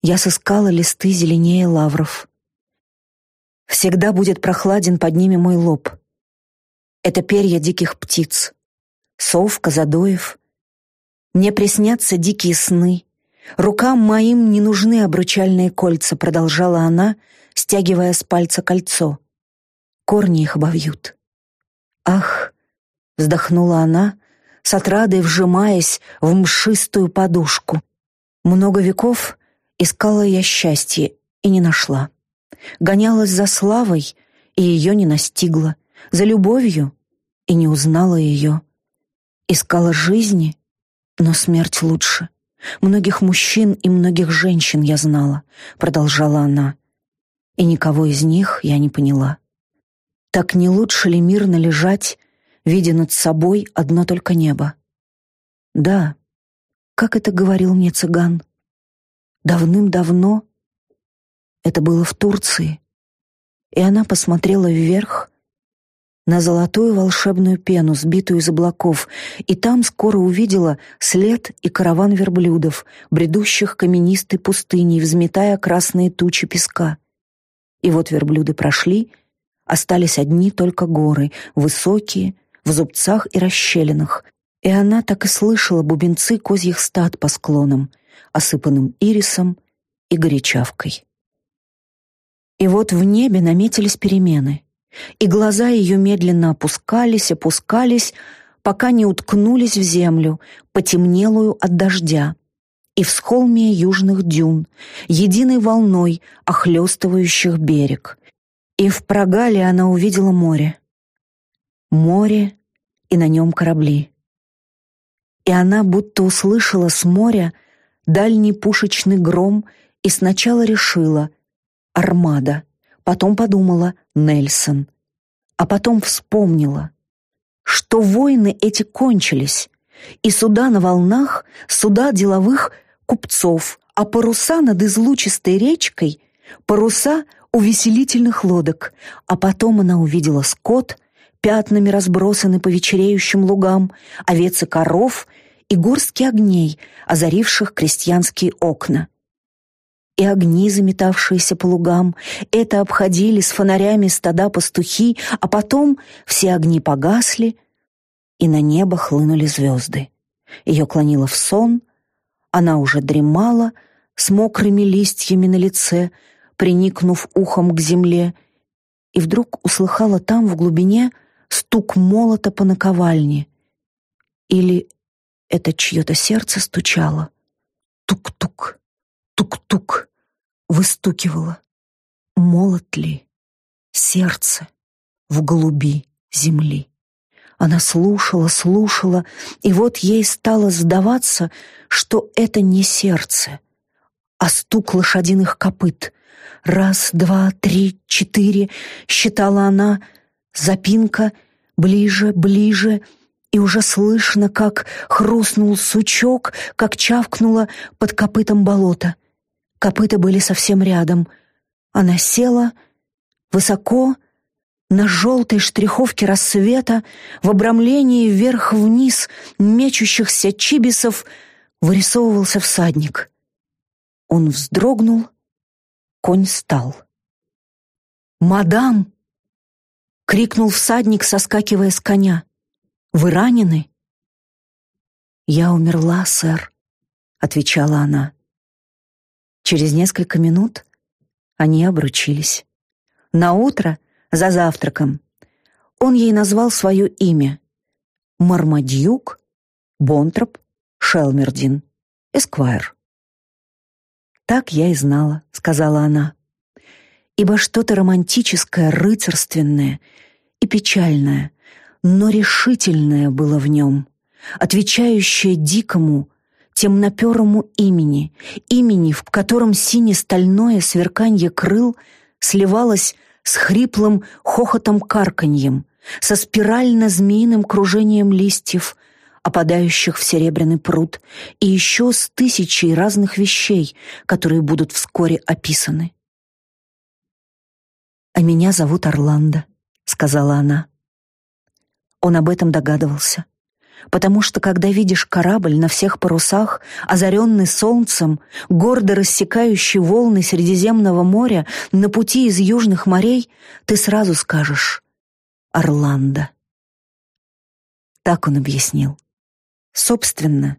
Я сыскала листы зеленее лавров. Всегда будет прохладен под ними мой лоб. Это перья диких птиц. Сов, козадоев. Мне приснятся дикие сны. Рукам моим не нужны обручальные кольца, продолжала она, стягивая с пальца кольцо. Корни их обовьют. Ах, вздохнула она, с отрадой вжимаясь в мшистую подушку. Много веков искала я счастье и не нашла. Гонялась за славой, и ее не настигла, за любовью, и не узнала ее. Искала жизни, но смерть лучше. Многих мужчин и многих женщин я знала, продолжала она, и никого из них я не поняла. Так не лучше ли мирно лежать видя над собой одно только небо. Да, как это говорил мне цыган, давным-давно, это было в Турции, и она посмотрела вверх на золотую волшебную пену, сбитую из облаков, и там скоро увидела след и караван верблюдов, бредущих каменистой пустыней, взметая красные тучи песка. И вот верблюды прошли, остались одни только горы, высокие, в зубцах и расщелинах, и она так и слышала бубенцы козьих стад по склонам, осыпанным ирисом и горячавкой. И вот в небе наметились перемены, и глаза ее медленно опускались, опускались, пока не уткнулись в землю, потемнелую от дождя, и в схолме южных дюн, единой волной охлестывающих берег. И в прогале она увидела море море и на нем корабли. И она будто услышала с моря дальний пушечный гром и сначала решила «Армада», потом подумала «Нельсон», а потом вспомнила, что войны эти кончились, и суда на волнах, суда деловых купцов, а паруса над излучистой речкой, паруса увеселительных лодок, а потом она увидела скот — пятнами разбросаны по вечереющим лугам, овец и коров и горстки огней, озаривших крестьянские окна. И огни, заметавшиеся по лугам, это обходили с фонарями стада пастухи, а потом все огни погасли, и на небо хлынули звезды. Ее клонило в сон, она уже дремала с мокрыми листьями на лице, приникнув ухом к земле, и вдруг услыхала там, в глубине, стук молота по наковальне. Или это чье-то сердце стучало? Тук-тук, тук-тук, выстукивало. Молот ли? Сердце в голуби земли. Она слушала, слушала, и вот ей стало сдаваться, что это не сердце, а стук лошадиных копыт. Раз, два, три, четыре, считала она, Запинка ближе, ближе, и уже слышно, как хрустнул сучок, как чавкнуло под копытом болото. Копыта были совсем рядом. Она села высоко, на желтой штриховке рассвета, в обрамлении вверх-вниз мечущихся чибисов, вырисовывался всадник. Он вздрогнул, конь стал. «Мадам!» крикнул всадник, соскакивая с коня. Вы ранены?» «Я умерла, сэр», — отвечала она. Через несколько минут они обручились. На утро за завтраком он ей назвал свое имя — Мармадьюк Бонтроп Шелмердин, Эсквайр. «Так я и знала», — сказала она, «ибо что-то романтическое, рыцарственное и печальное, но решительное было в нем, отвечающее дикому, темноперому имени, имени, в котором сине-стальное сверканье крыл сливалось с хриплым хохотом-карканьем, со спирально-змеиным кружением листьев, опадающих в серебряный пруд, и еще с тысячей разных вещей, которые будут вскоре описаны. «А меня зовут Орландо», — сказала она. Он об этом догадывался потому что когда видишь корабль на всех парусах, озаренный солнцем, гордо рассекающий волны Средиземного моря на пути из южных морей, ты сразу скажешь «Орландо». Так он объяснил. Собственно,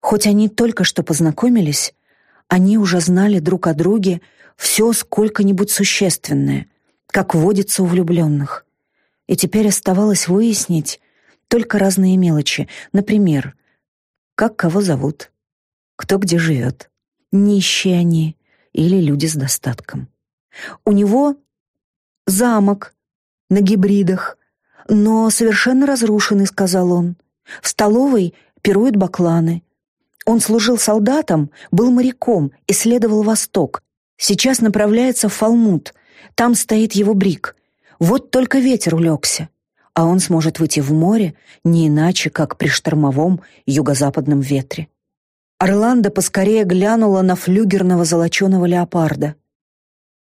хоть они только что познакомились, они уже знали друг о друге все сколько-нибудь существенное, как водится у влюбленных. И теперь оставалось выяснить, только разные мелочи. Например, как кого зовут, кто где живет, нищие они или люди с достатком. У него замок на гибридах, но совершенно разрушенный, сказал он. В столовой пируют бакланы. Он служил солдатом, был моряком, исследовал Восток. Сейчас направляется в Фалмут. Там стоит его брик. Вот только ветер улегся а он сможет выйти в море не иначе, как при штормовом юго-западном ветре. Орландо поскорее глянула на флюгерного золоченого леопарда.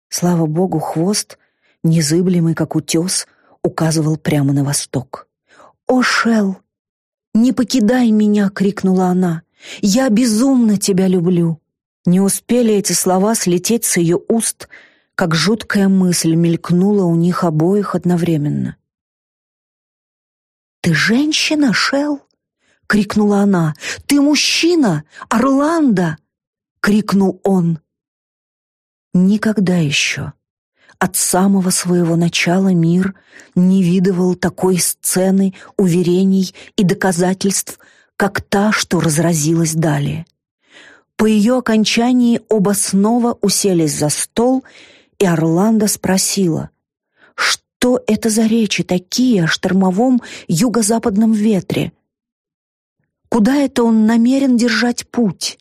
Слава богу, хвост, незыблемый как утес, указывал прямо на восток. «О, Шел, не покидай меня!» — крикнула она. «Я безумно тебя люблю!» Не успели эти слова слететь с ее уст, как жуткая мысль мелькнула у них обоих одновременно. «Ты женщина, Шел?» — крикнула она. «Ты мужчина, Орландо!» — крикнул он. Никогда еще от самого своего начала мир не видывал такой сцены уверений и доказательств, как та, что разразилась далее. По ее окончании оба снова уселись за стол, и Орландо спросила, что это за речи такие о штормовом юго-западном ветре? Куда это он намерен держать путь?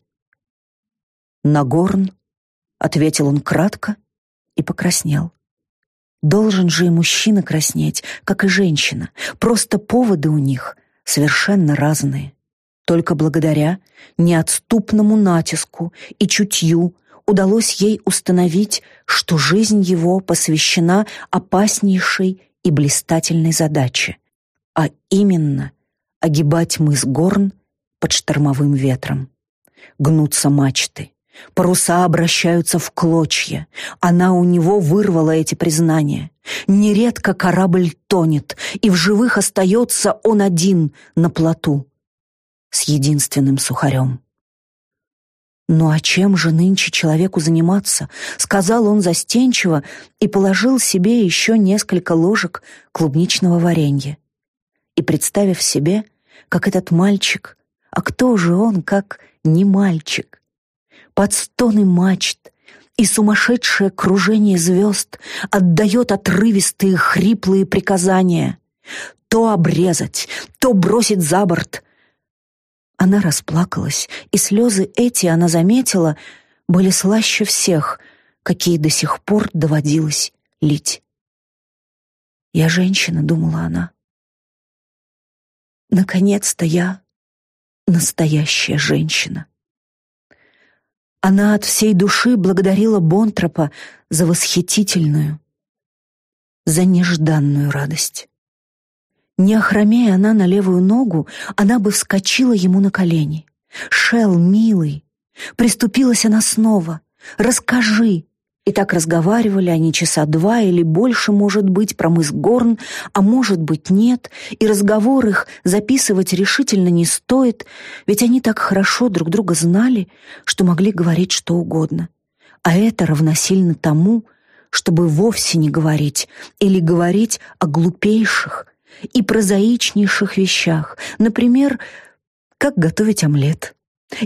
«Нагорн», — ответил он кратко и покраснел. Должен же и мужчина краснеть, как и женщина, просто поводы у них совершенно разные. Только благодаря неотступному натиску и чутью удалось ей установить, что жизнь его посвящена опаснейшей и блистательной задаче, а именно огибать мыс Горн под штормовым ветром. Гнутся мачты, паруса обращаются в клочья. Она у него вырвала эти признания. Нередко корабль тонет, и в живых остается он один на плоту с единственным сухарем. «Ну а чем же нынче человеку заниматься?» — сказал он застенчиво и положил себе еще несколько ложек клубничного варенья. И, представив себе, как этот мальчик, а кто же он, как не мальчик, под стоны мачт и сумасшедшее кружение звезд отдает отрывистые хриплые приказания то обрезать, то бросить за борт — она расплакалась, и слезы эти, она заметила, были слаще всех, какие до сих пор доводилось лить. «Я женщина», — думала она. «Наконец-то я настоящая женщина». Она от всей души благодарила Бонтропа за восхитительную, за нежданную радость. Не охромея она на левую ногу, она бы вскочила ему на колени. «Шел, милый!» Приступилась она снова. «Расскажи! И так разговаривали они часа два или больше, может быть, про мыс Горн, а может быть, нет, и разговор их записывать решительно не стоит, ведь они так хорошо друг друга знали, что могли говорить что угодно. А это равносильно тому, чтобы вовсе не говорить или говорить о глупейших и прозаичнейших вещах, например, как готовить омлет.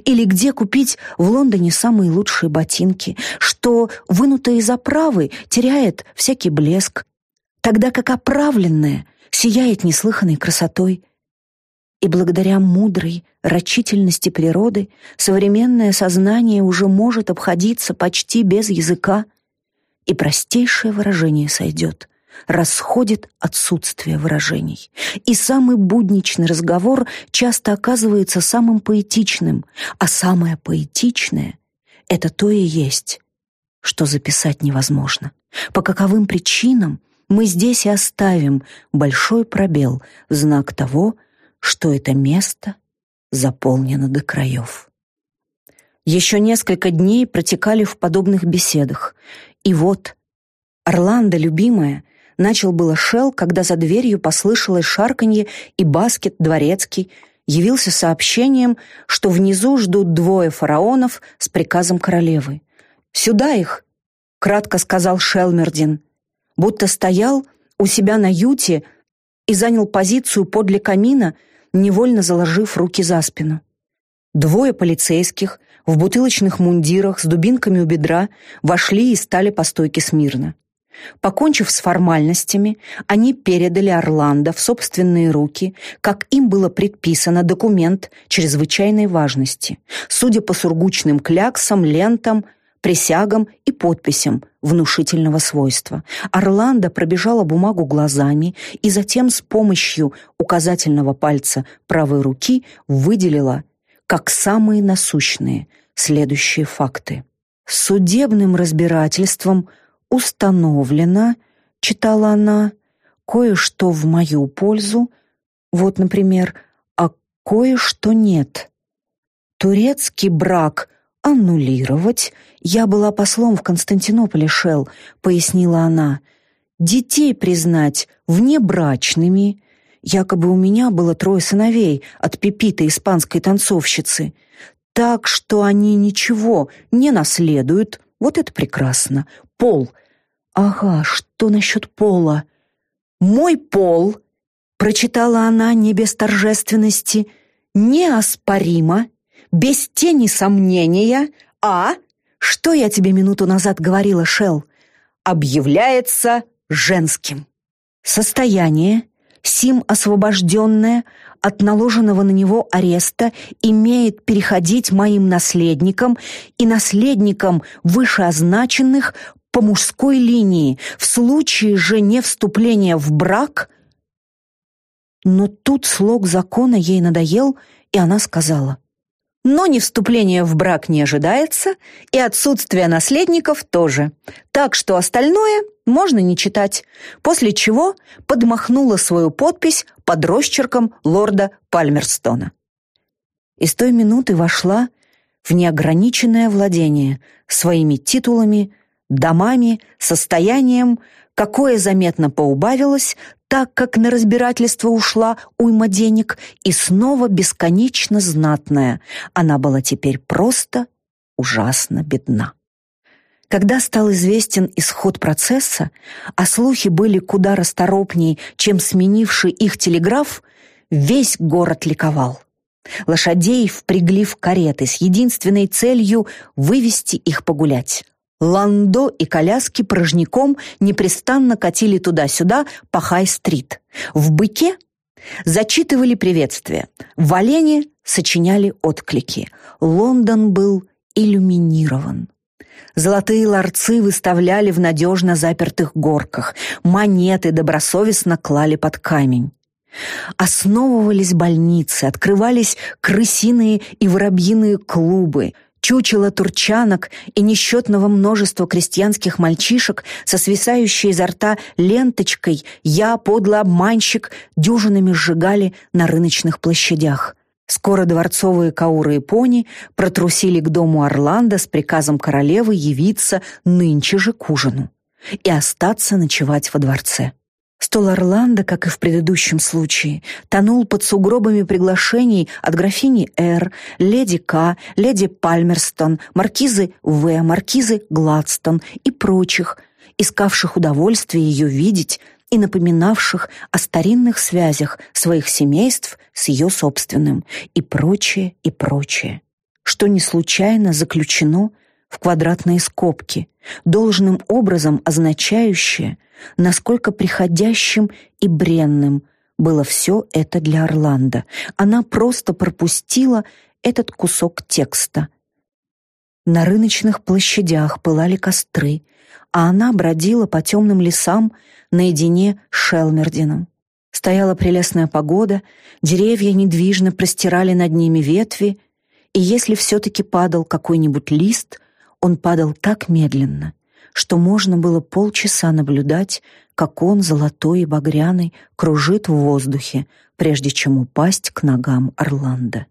Или где купить в Лондоне самые лучшие ботинки, что вынутое из оправы теряет всякий блеск, тогда как оправленное сияет неслыханной красотой. И благодаря мудрой рачительности природы современное сознание уже может обходиться почти без языка, и простейшее выражение сойдет — расходит отсутствие выражений. И самый будничный разговор часто оказывается самым поэтичным, а самое поэтичное — это то и есть, что записать невозможно. По каковым причинам мы здесь и оставим большой пробел в знак того, что это место заполнено до краев. Еще несколько дней протекали в подобных беседах, и вот Орландо, любимая, Начал было Шел, когда за дверью послышалось шарканье, и Баскет, дворецкий, явился сообщением, что внизу ждут двое фараонов с приказом королевы. «Сюда их!» — кратко сказал Шелмердин, будто стоял у себя на юте и занял позицию подле камина, невольно заложив руки за спину. Двое полицейских в бутылочных мундирах с дубинками у бедра вошли и стали по стойке смирно. Покончив с формальностями, они передали Орландо в собственные руки, как им было предписано, документ чрезвычайной важности, судя по сургучным кляксам, лентам, присягам и подписям внушительного свойства. Орландо пробежала бумагу глазами и затем с помощью указательного пальца правой руки выделила, как самые насущные, следующие факты. Судебным разбирательством – установлено, читала она, кое-что в мою пользу, вот, например, а кое-что нет. Турецкий брак аннулировать. Я была послом в Константинополе, Шел, пояснила она. Детей признать внебрачными. Якобы у меня было трое сыновей от Пепиты, испанской танцовщицы. Так что они ничего не наследуют. Вот это прекрасно. Пол — «Ага, что насчет пола?» «Мой пол», — прочитала она не без торжественности, «неоспоримо, без тени сомнения, а...» «Что я тебе минуту назад говорила, Шел? «Объявляется женским». Состояние, сим освобожденное от наложенного на него ареста, имеет переходить моим наследникам и наследникам вышеозначенных по мужской линии, в случае же не вступления в брак. Но тут слог закона ей надоел, и она сказала, но не вступление в брак не ожидается, и отсутствие наследников тоже. Так что остальное можно не читать, после чего подмахнула свою подпись под росчерком лорда Пальмерстона. И с той минуты вошла в неограниченное владение своими титулами, домами, состоянием, какое заметно поубавилось, так как на разбирательство ушла уйма денег, и снова бесконечно знатная. Она была теперь просто ужасно бедна. Когда стал известен исход процесса, а слухи были куда расторопней, чем сменивший их телеграф, весь город ликовал. Лошадей впрягли в кареты с единственной целью вывести их погулять. Ландо и коляски порожняком непрестанно катили туда-сюда по Хай-стрит. В «Быке» зачитывали приветствия, в «Олене» сочиняли отклики. Лондон был иллюминирован. Золотые ларцы выставляли в надежно запертых горках, монеты добросовестно клали под камень. Основывались больницы, открывались крысиные и воробьиные клубы, чучело турчанок и несчетного множества крестьянских мальчишек со свисающей изо рта ленточкой «Я, подлый обманщик» дюжинами сжигали на рыночных площадях. Скоро дворцовые кауры и пони протрусили к дому Орландо с приказом королевы явиться нынче же к ужину и остаться ночевать во дворце. Стол Орландо, как и в предыдущем случае, тонул под сугробами приглашений от графини Р, леди К, леди Пальмерстон, маркизы В, маркизы Гладстон и прочих, искавших удовольствие ее видеть и напоминавших о старинных связях своих семейств с ее собственным, и прочее, и прочее, что не случайно заключено в квадратные скобки, должным образом означающее, насколько приходящим и бренным было все это для Орландо. Она просто пропустила этот кусок текста. На рыночных площадях пылали костры, а она бродила по темным лесам наедине с Шелмердином. Стояла прелестная погода, деревья недвижно простирали над ними ветви, и если все-таки падал какой-нибудь лист, он падал так медленно, что можно было полчаса наблюдать, как он, золотой и багряный, кружит в воздухе, прежде чем упасть к ногам Орландо.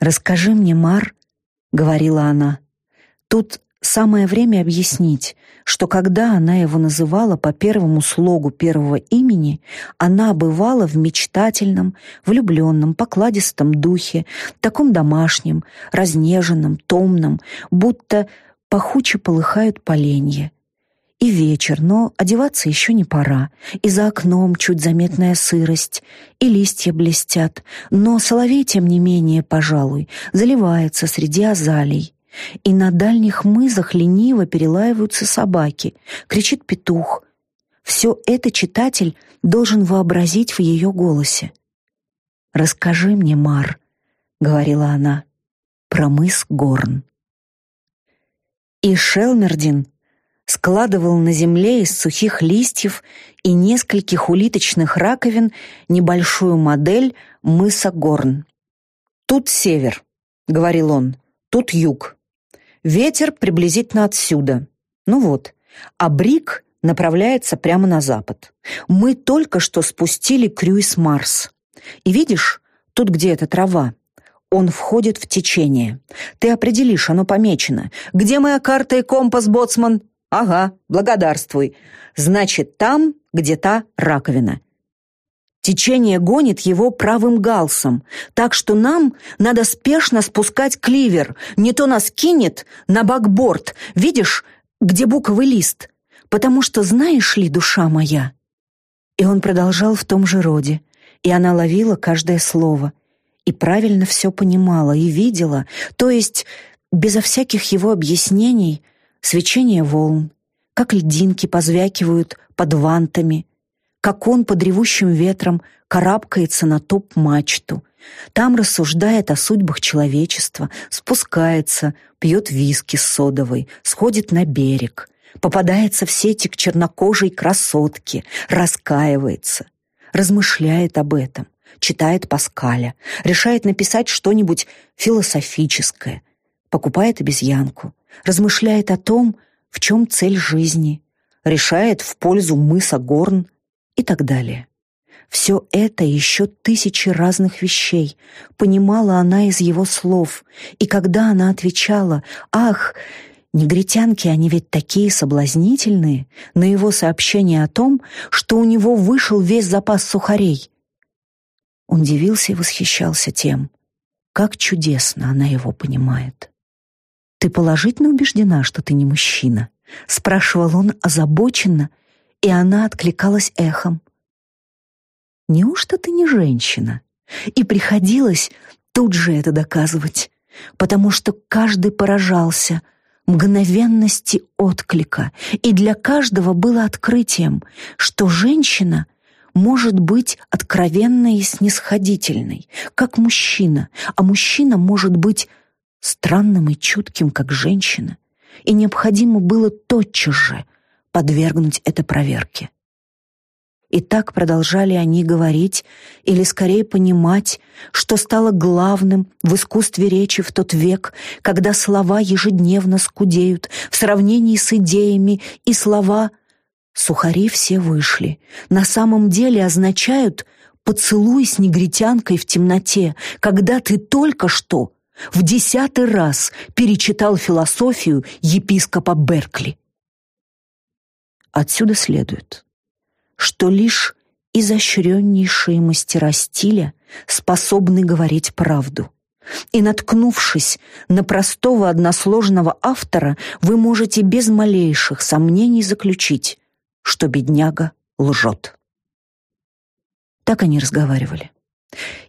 «Расскажи мне, Мар», — говорила она, — «тут Самое время объяснить, что когда она его называла по первому слогу первого имени, она бывала в мечтательном, влюбленном, покладистом духе, таком домашнем, разнеженном, томном, будто пахуче полыхают поленья. И вечер, но одеваться еще не пора, и за окном чуть заметная сырость, и листья блестят, но соловей, тем не менее, пожалуй, заливается среди азалий, и на дальних мызах лениво перелаиваются собаки, кричит петух. Все это читатель должен вообразить в ее голосе. «Расскажи мне, Мар», — говорила она, — «про мыс Горн». И Шелмердин складывал на земле из сухих листьев и нескольких улиточных раковин небольшую модель мыса Горн. «Тут север», — говорил он, — «тут юг. Ветер приблизительно отсюда. Ну вот. А Брик направляется прямо на запад. Мы только что спустили Крюис Марс. И видишь, тут где эта трава, он входит в течение. Ты определишь, оно помечено. Где моя карта и компас, боцман? Ага, благодарствуй. Значит, там, где та раковина. Течение гонит его правым галсом, так что нам надо спешно спускать кливер, не то нас кинет на бакборд, видишь, где буковый лист, потому что, знаешь ли, душа моя?» И он продолжал в том же роде, и она ловила каждое слово, и правильно все понимала и видела, то есть безо всяких его объяснений, свечение волн, как льдинки позвякивают под вантами — как он под ревущим ветром карабкается на топ-мачту. Там рассуждает о судьбах человечества, спускается, пьет виски с содовой, сходит на берег, попадается в сети к чернокожей красотке, раскаивается, размышляет об этом, читает Паскаля, решает написать что-нибудь философическое, покупает обезьянку, размышляет о том, в чем цель жизни, решает в пользу мыса Горн и так далее. Все это еще тысячи разных вещей, понимала она из его слов, и когда она отвечала «Ах, негритянки, они ведь такие соблазнительные», на его сообщение о том, что у него вышел весь запас сухарей. Он дивился и восхищался тем, как чудесно она его понимает. «Ты положительно убеждена, что ты не мужчина?» — спрашивал он озабоченно — и она откликалась эхом. «Неужто ты не женщина?» И приходилось тут же это доказывать, потому что каждый поражался мгновенности отклика, и для каждого было открытием, что женщина может быть откровенной и снисходительной, как мужчина, а мужчина может быть странным и чутким, как женщина, и необходимо было тотчас же подвергнуть это проверке. И так продолжали они говорить, или скорее понимать, что стало главным в искусстве речи в тот век, когда слова ежедневно скудеют в сравнении с идеями, и слова «сухари все вышли» на самом деле означают поцелуй с негритянкой в темноте, когда ты только что в десятый раз перечитал философию епископа Беркли. Отсюда следует, что лишь изощреннейшие мастера стиля способны говорить правду. И, наткнувшись на простого односложного автора, вы можете без малейших сомнений заключить, что бедняга лжет. Так они разговаривали.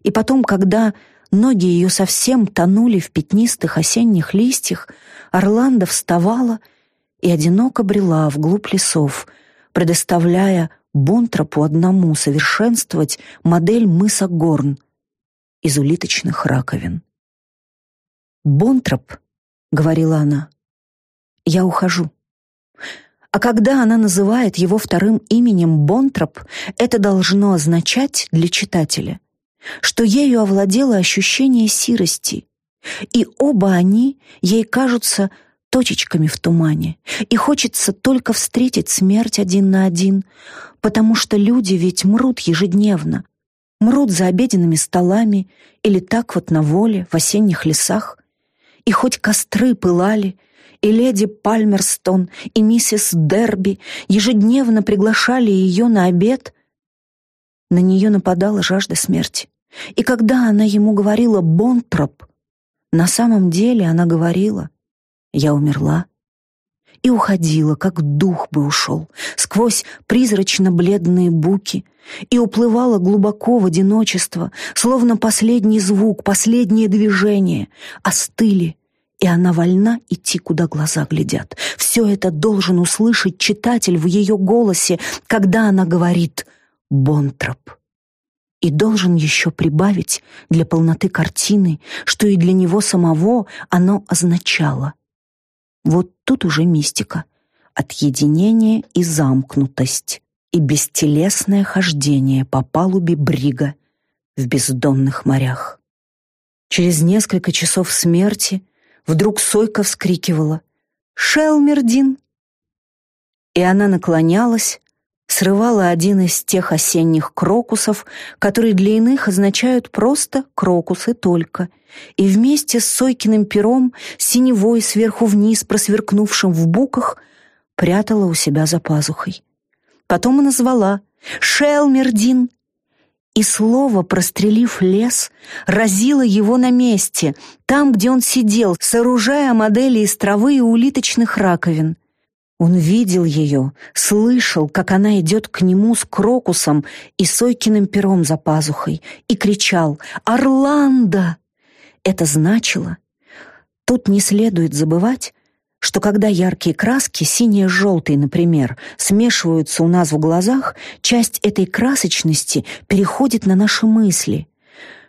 И потом, когда ноги ее совсем тонули в пятнистых осенних листьях, Орландо вставала и одиноко брела вглубь лесов, предоставляя Бонтропу одному совершенствовать модель мыса Горн из улиточных раковин. «Бонтроп», — говорила она, — «я ухожу». А когда она называет его вторым именем Бонтроп, это должно означать для читателя, что ею овладело ощущение сирости, и оба они ей кажутся точечками в тумане, и хочется только встретить смерть один на один, потому что люди ведь мрут ежедневно, мрут за обеденными столами или так вот на воле в осенних лесах, и хоть костры пылали, и леди Пальмерстон, и миссис Дерби ежедневно приглашали ее на обед, на нее нападала жажда смерти. И когда она ему говорила «Бонтроп», на самом деле она говорила «Я умерла» и уходила, как дух бы ушел, сквозь призрачно-бледные буки, и уплывала глубоко в одиночество, словно последний звук, последнее движение, остыли, и она вольна идти, куда глаза глядят. Все это должен услышать читатель в ее голосе, когда она говорит «Бонтроп» и должен еще прибавить для полноты картины, что и для него самого оно означало. Вот тут уже мистика, отъединение и замкнутость, и бестелесное хождение по палубе брига в бездонных морях. Через несколько часов смерти вдруг Сойка вскрикивала «Шелмердин!» И она наклонялась, срывала один из тех осенних крокусов, которые для иных означают просто крокусы только, и вместе с Сойкиным пером, синевой сверху вниз просверкнувшим в буках, прятала у себя за пазухой. Потом и назвала «Шелмердин!» И слово, прострелив лес, разило его на месте, там, где он сидел, сооружая модели из травы и улиточных раковин — он видел ее, слышал, как она идет к нему с крокусом и Сойкиным пером за пазухой, и кричал «Орландо!». Это значило, тут не следует забывать, что когда яркие краски, синие с желтой, например, смешиваются у нас в глазах, часть этой красочности переходит на наши мысли —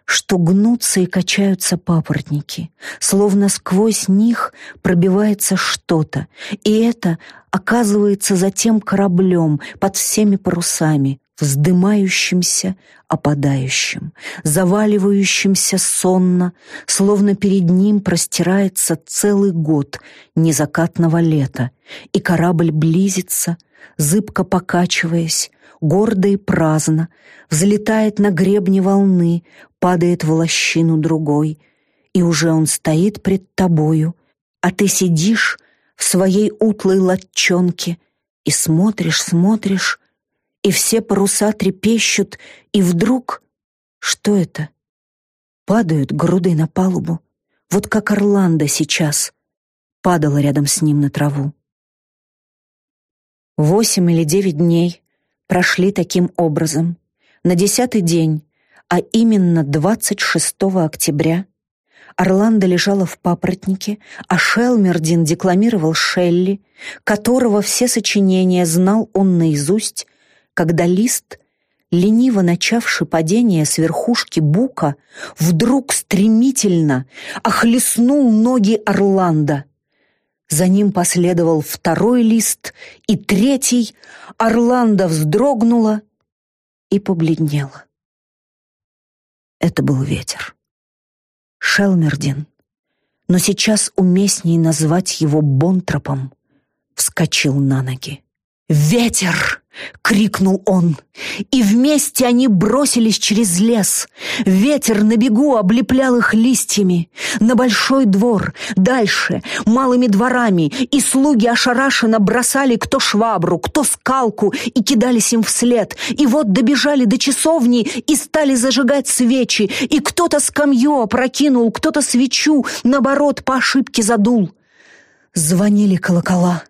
что гнутся и качаются папоротники, словно сквозь них пробивается что-то, и это оказывается затем кораблем под всеми парусами, вздымающимся, опадающим, заваливающимся сонно, словно перед ним простирается целый год незакатного лета, и корабль близится, зыбко покачиваясь, гордо и праздно, взлетает на гребне волны, падает в лощину другой, и уже он стоит пред тобою, а ты сидишь в своей утлой латчонке и смотришь, смотришь, и все паруса трепещут, и вдруг... Что это? Падают груды на палубу, вот как Орландо сейчас падала рядом с ним на траву. Восемь или девять дней прошли таким образом. На десятый день, а именно 26 октября, Орландо лежала в папоротнике, а Шелмердин декламировал Шелли, которого все сочинения знал он наизусть, когда лист, лениво начавший падение с верхушки бука, вдруг стремительно охлестнул ноги Орландо. За ним последовал второй лист и третий. Орландо вздрогнула и побледнела. Это был ветер. Шелмердин, но сейчас уместнее назвать его Бонтропом, вскочил на ноги. «Ветер! — крикнул он. И вместе они бросились через лес. Ветер на бегу облеплял их листьями. На большой двор, дальше, малыми дворами, и слуги ошарашенно бросали кто швабру, кто скалку и кидались им вслед. И вот добежали до часовни и стали зажигать свечи. И кто-то скамью опрокинул, кто-то свечу, наоборот, по ошибке задул. Звонили колокола.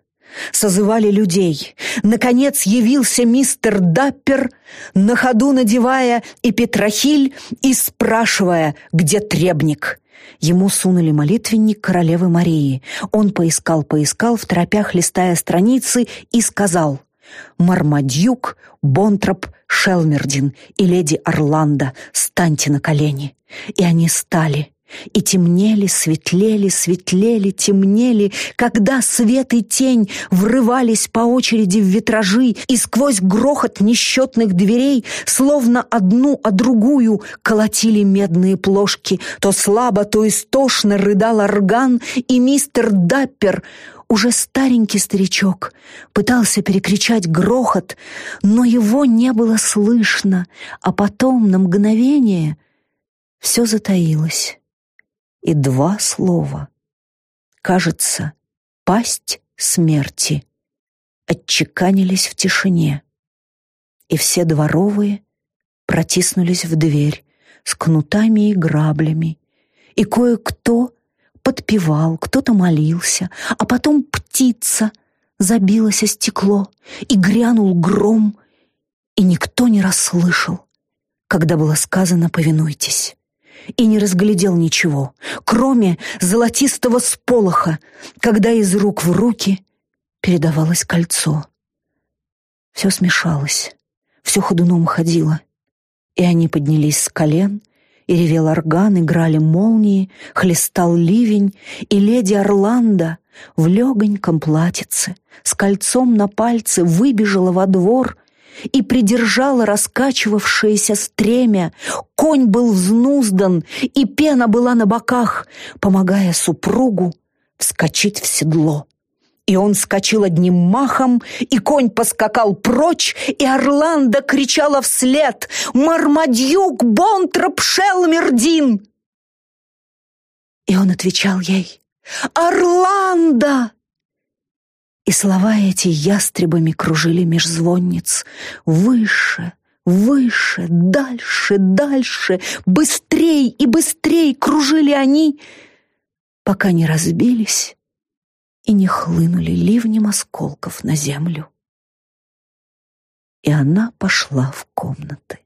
Созывали людей. Наконец явился мистер Даппер, на ходу надевая и петрохиль, и спрашивая, где требник. Ему сунули молитвенник королевы Марии. Он поискал-поискал, в тропях листая страницы, и сказал «Мармадюк, Бонтроп, Шелмердин и леди Орландо, станьте на колени». И они стали. И темнели, светлели, светлели, темнели, когда свет и тень врывались по очереди в витражи, и сквозь грохот несчетных дверей, словно одну о другую, колотили медные плошки. То слабо, то истошно рыдал орган, и мистер Даппер, уже старенький старичок, пытался перекричать грохот, но его не было слышно, а потом на мгновение все затаилось и два слова. Кажется, пасть смерти. Отчеканились в тишине, и все дворовые протиснулись в дверь с кнутами и граблями, и кое-кто подпевал, кто-то молился, а потом птица забилась о стекло, и грянул гром, и никто не расслышал, когда было сказано «повинуйтесь» и не разглядел ничего, кроме золотистого сполоха, когда из рук в руки передавалось кольцо. Все смешалось, все ходуном ходило, и они поднялись с колен, и ревел орган, играли молнии, хлестал ливень, и леди Орландо в легоньком платьице с кольцом на пальце выбежала во двор — и придержала раскачивавшееся стремя. Конь был взнуздан, и пена была на боках, помогая супругу вскочить в седло. И он скочил одним махом, и конь поскакал прочь, и Орландо кричала вслед «Мармадьюк, Бонтроп, Шелмердин!» И он отвечал ей «Орландо!» И слова эти ястребами кружили меж звонниц. Выше, выше, дальше, дальше, быстрей и быстрей кружили они, пока не разбились и не хлынули ливнем осколков на землю. И она пошла в комнату.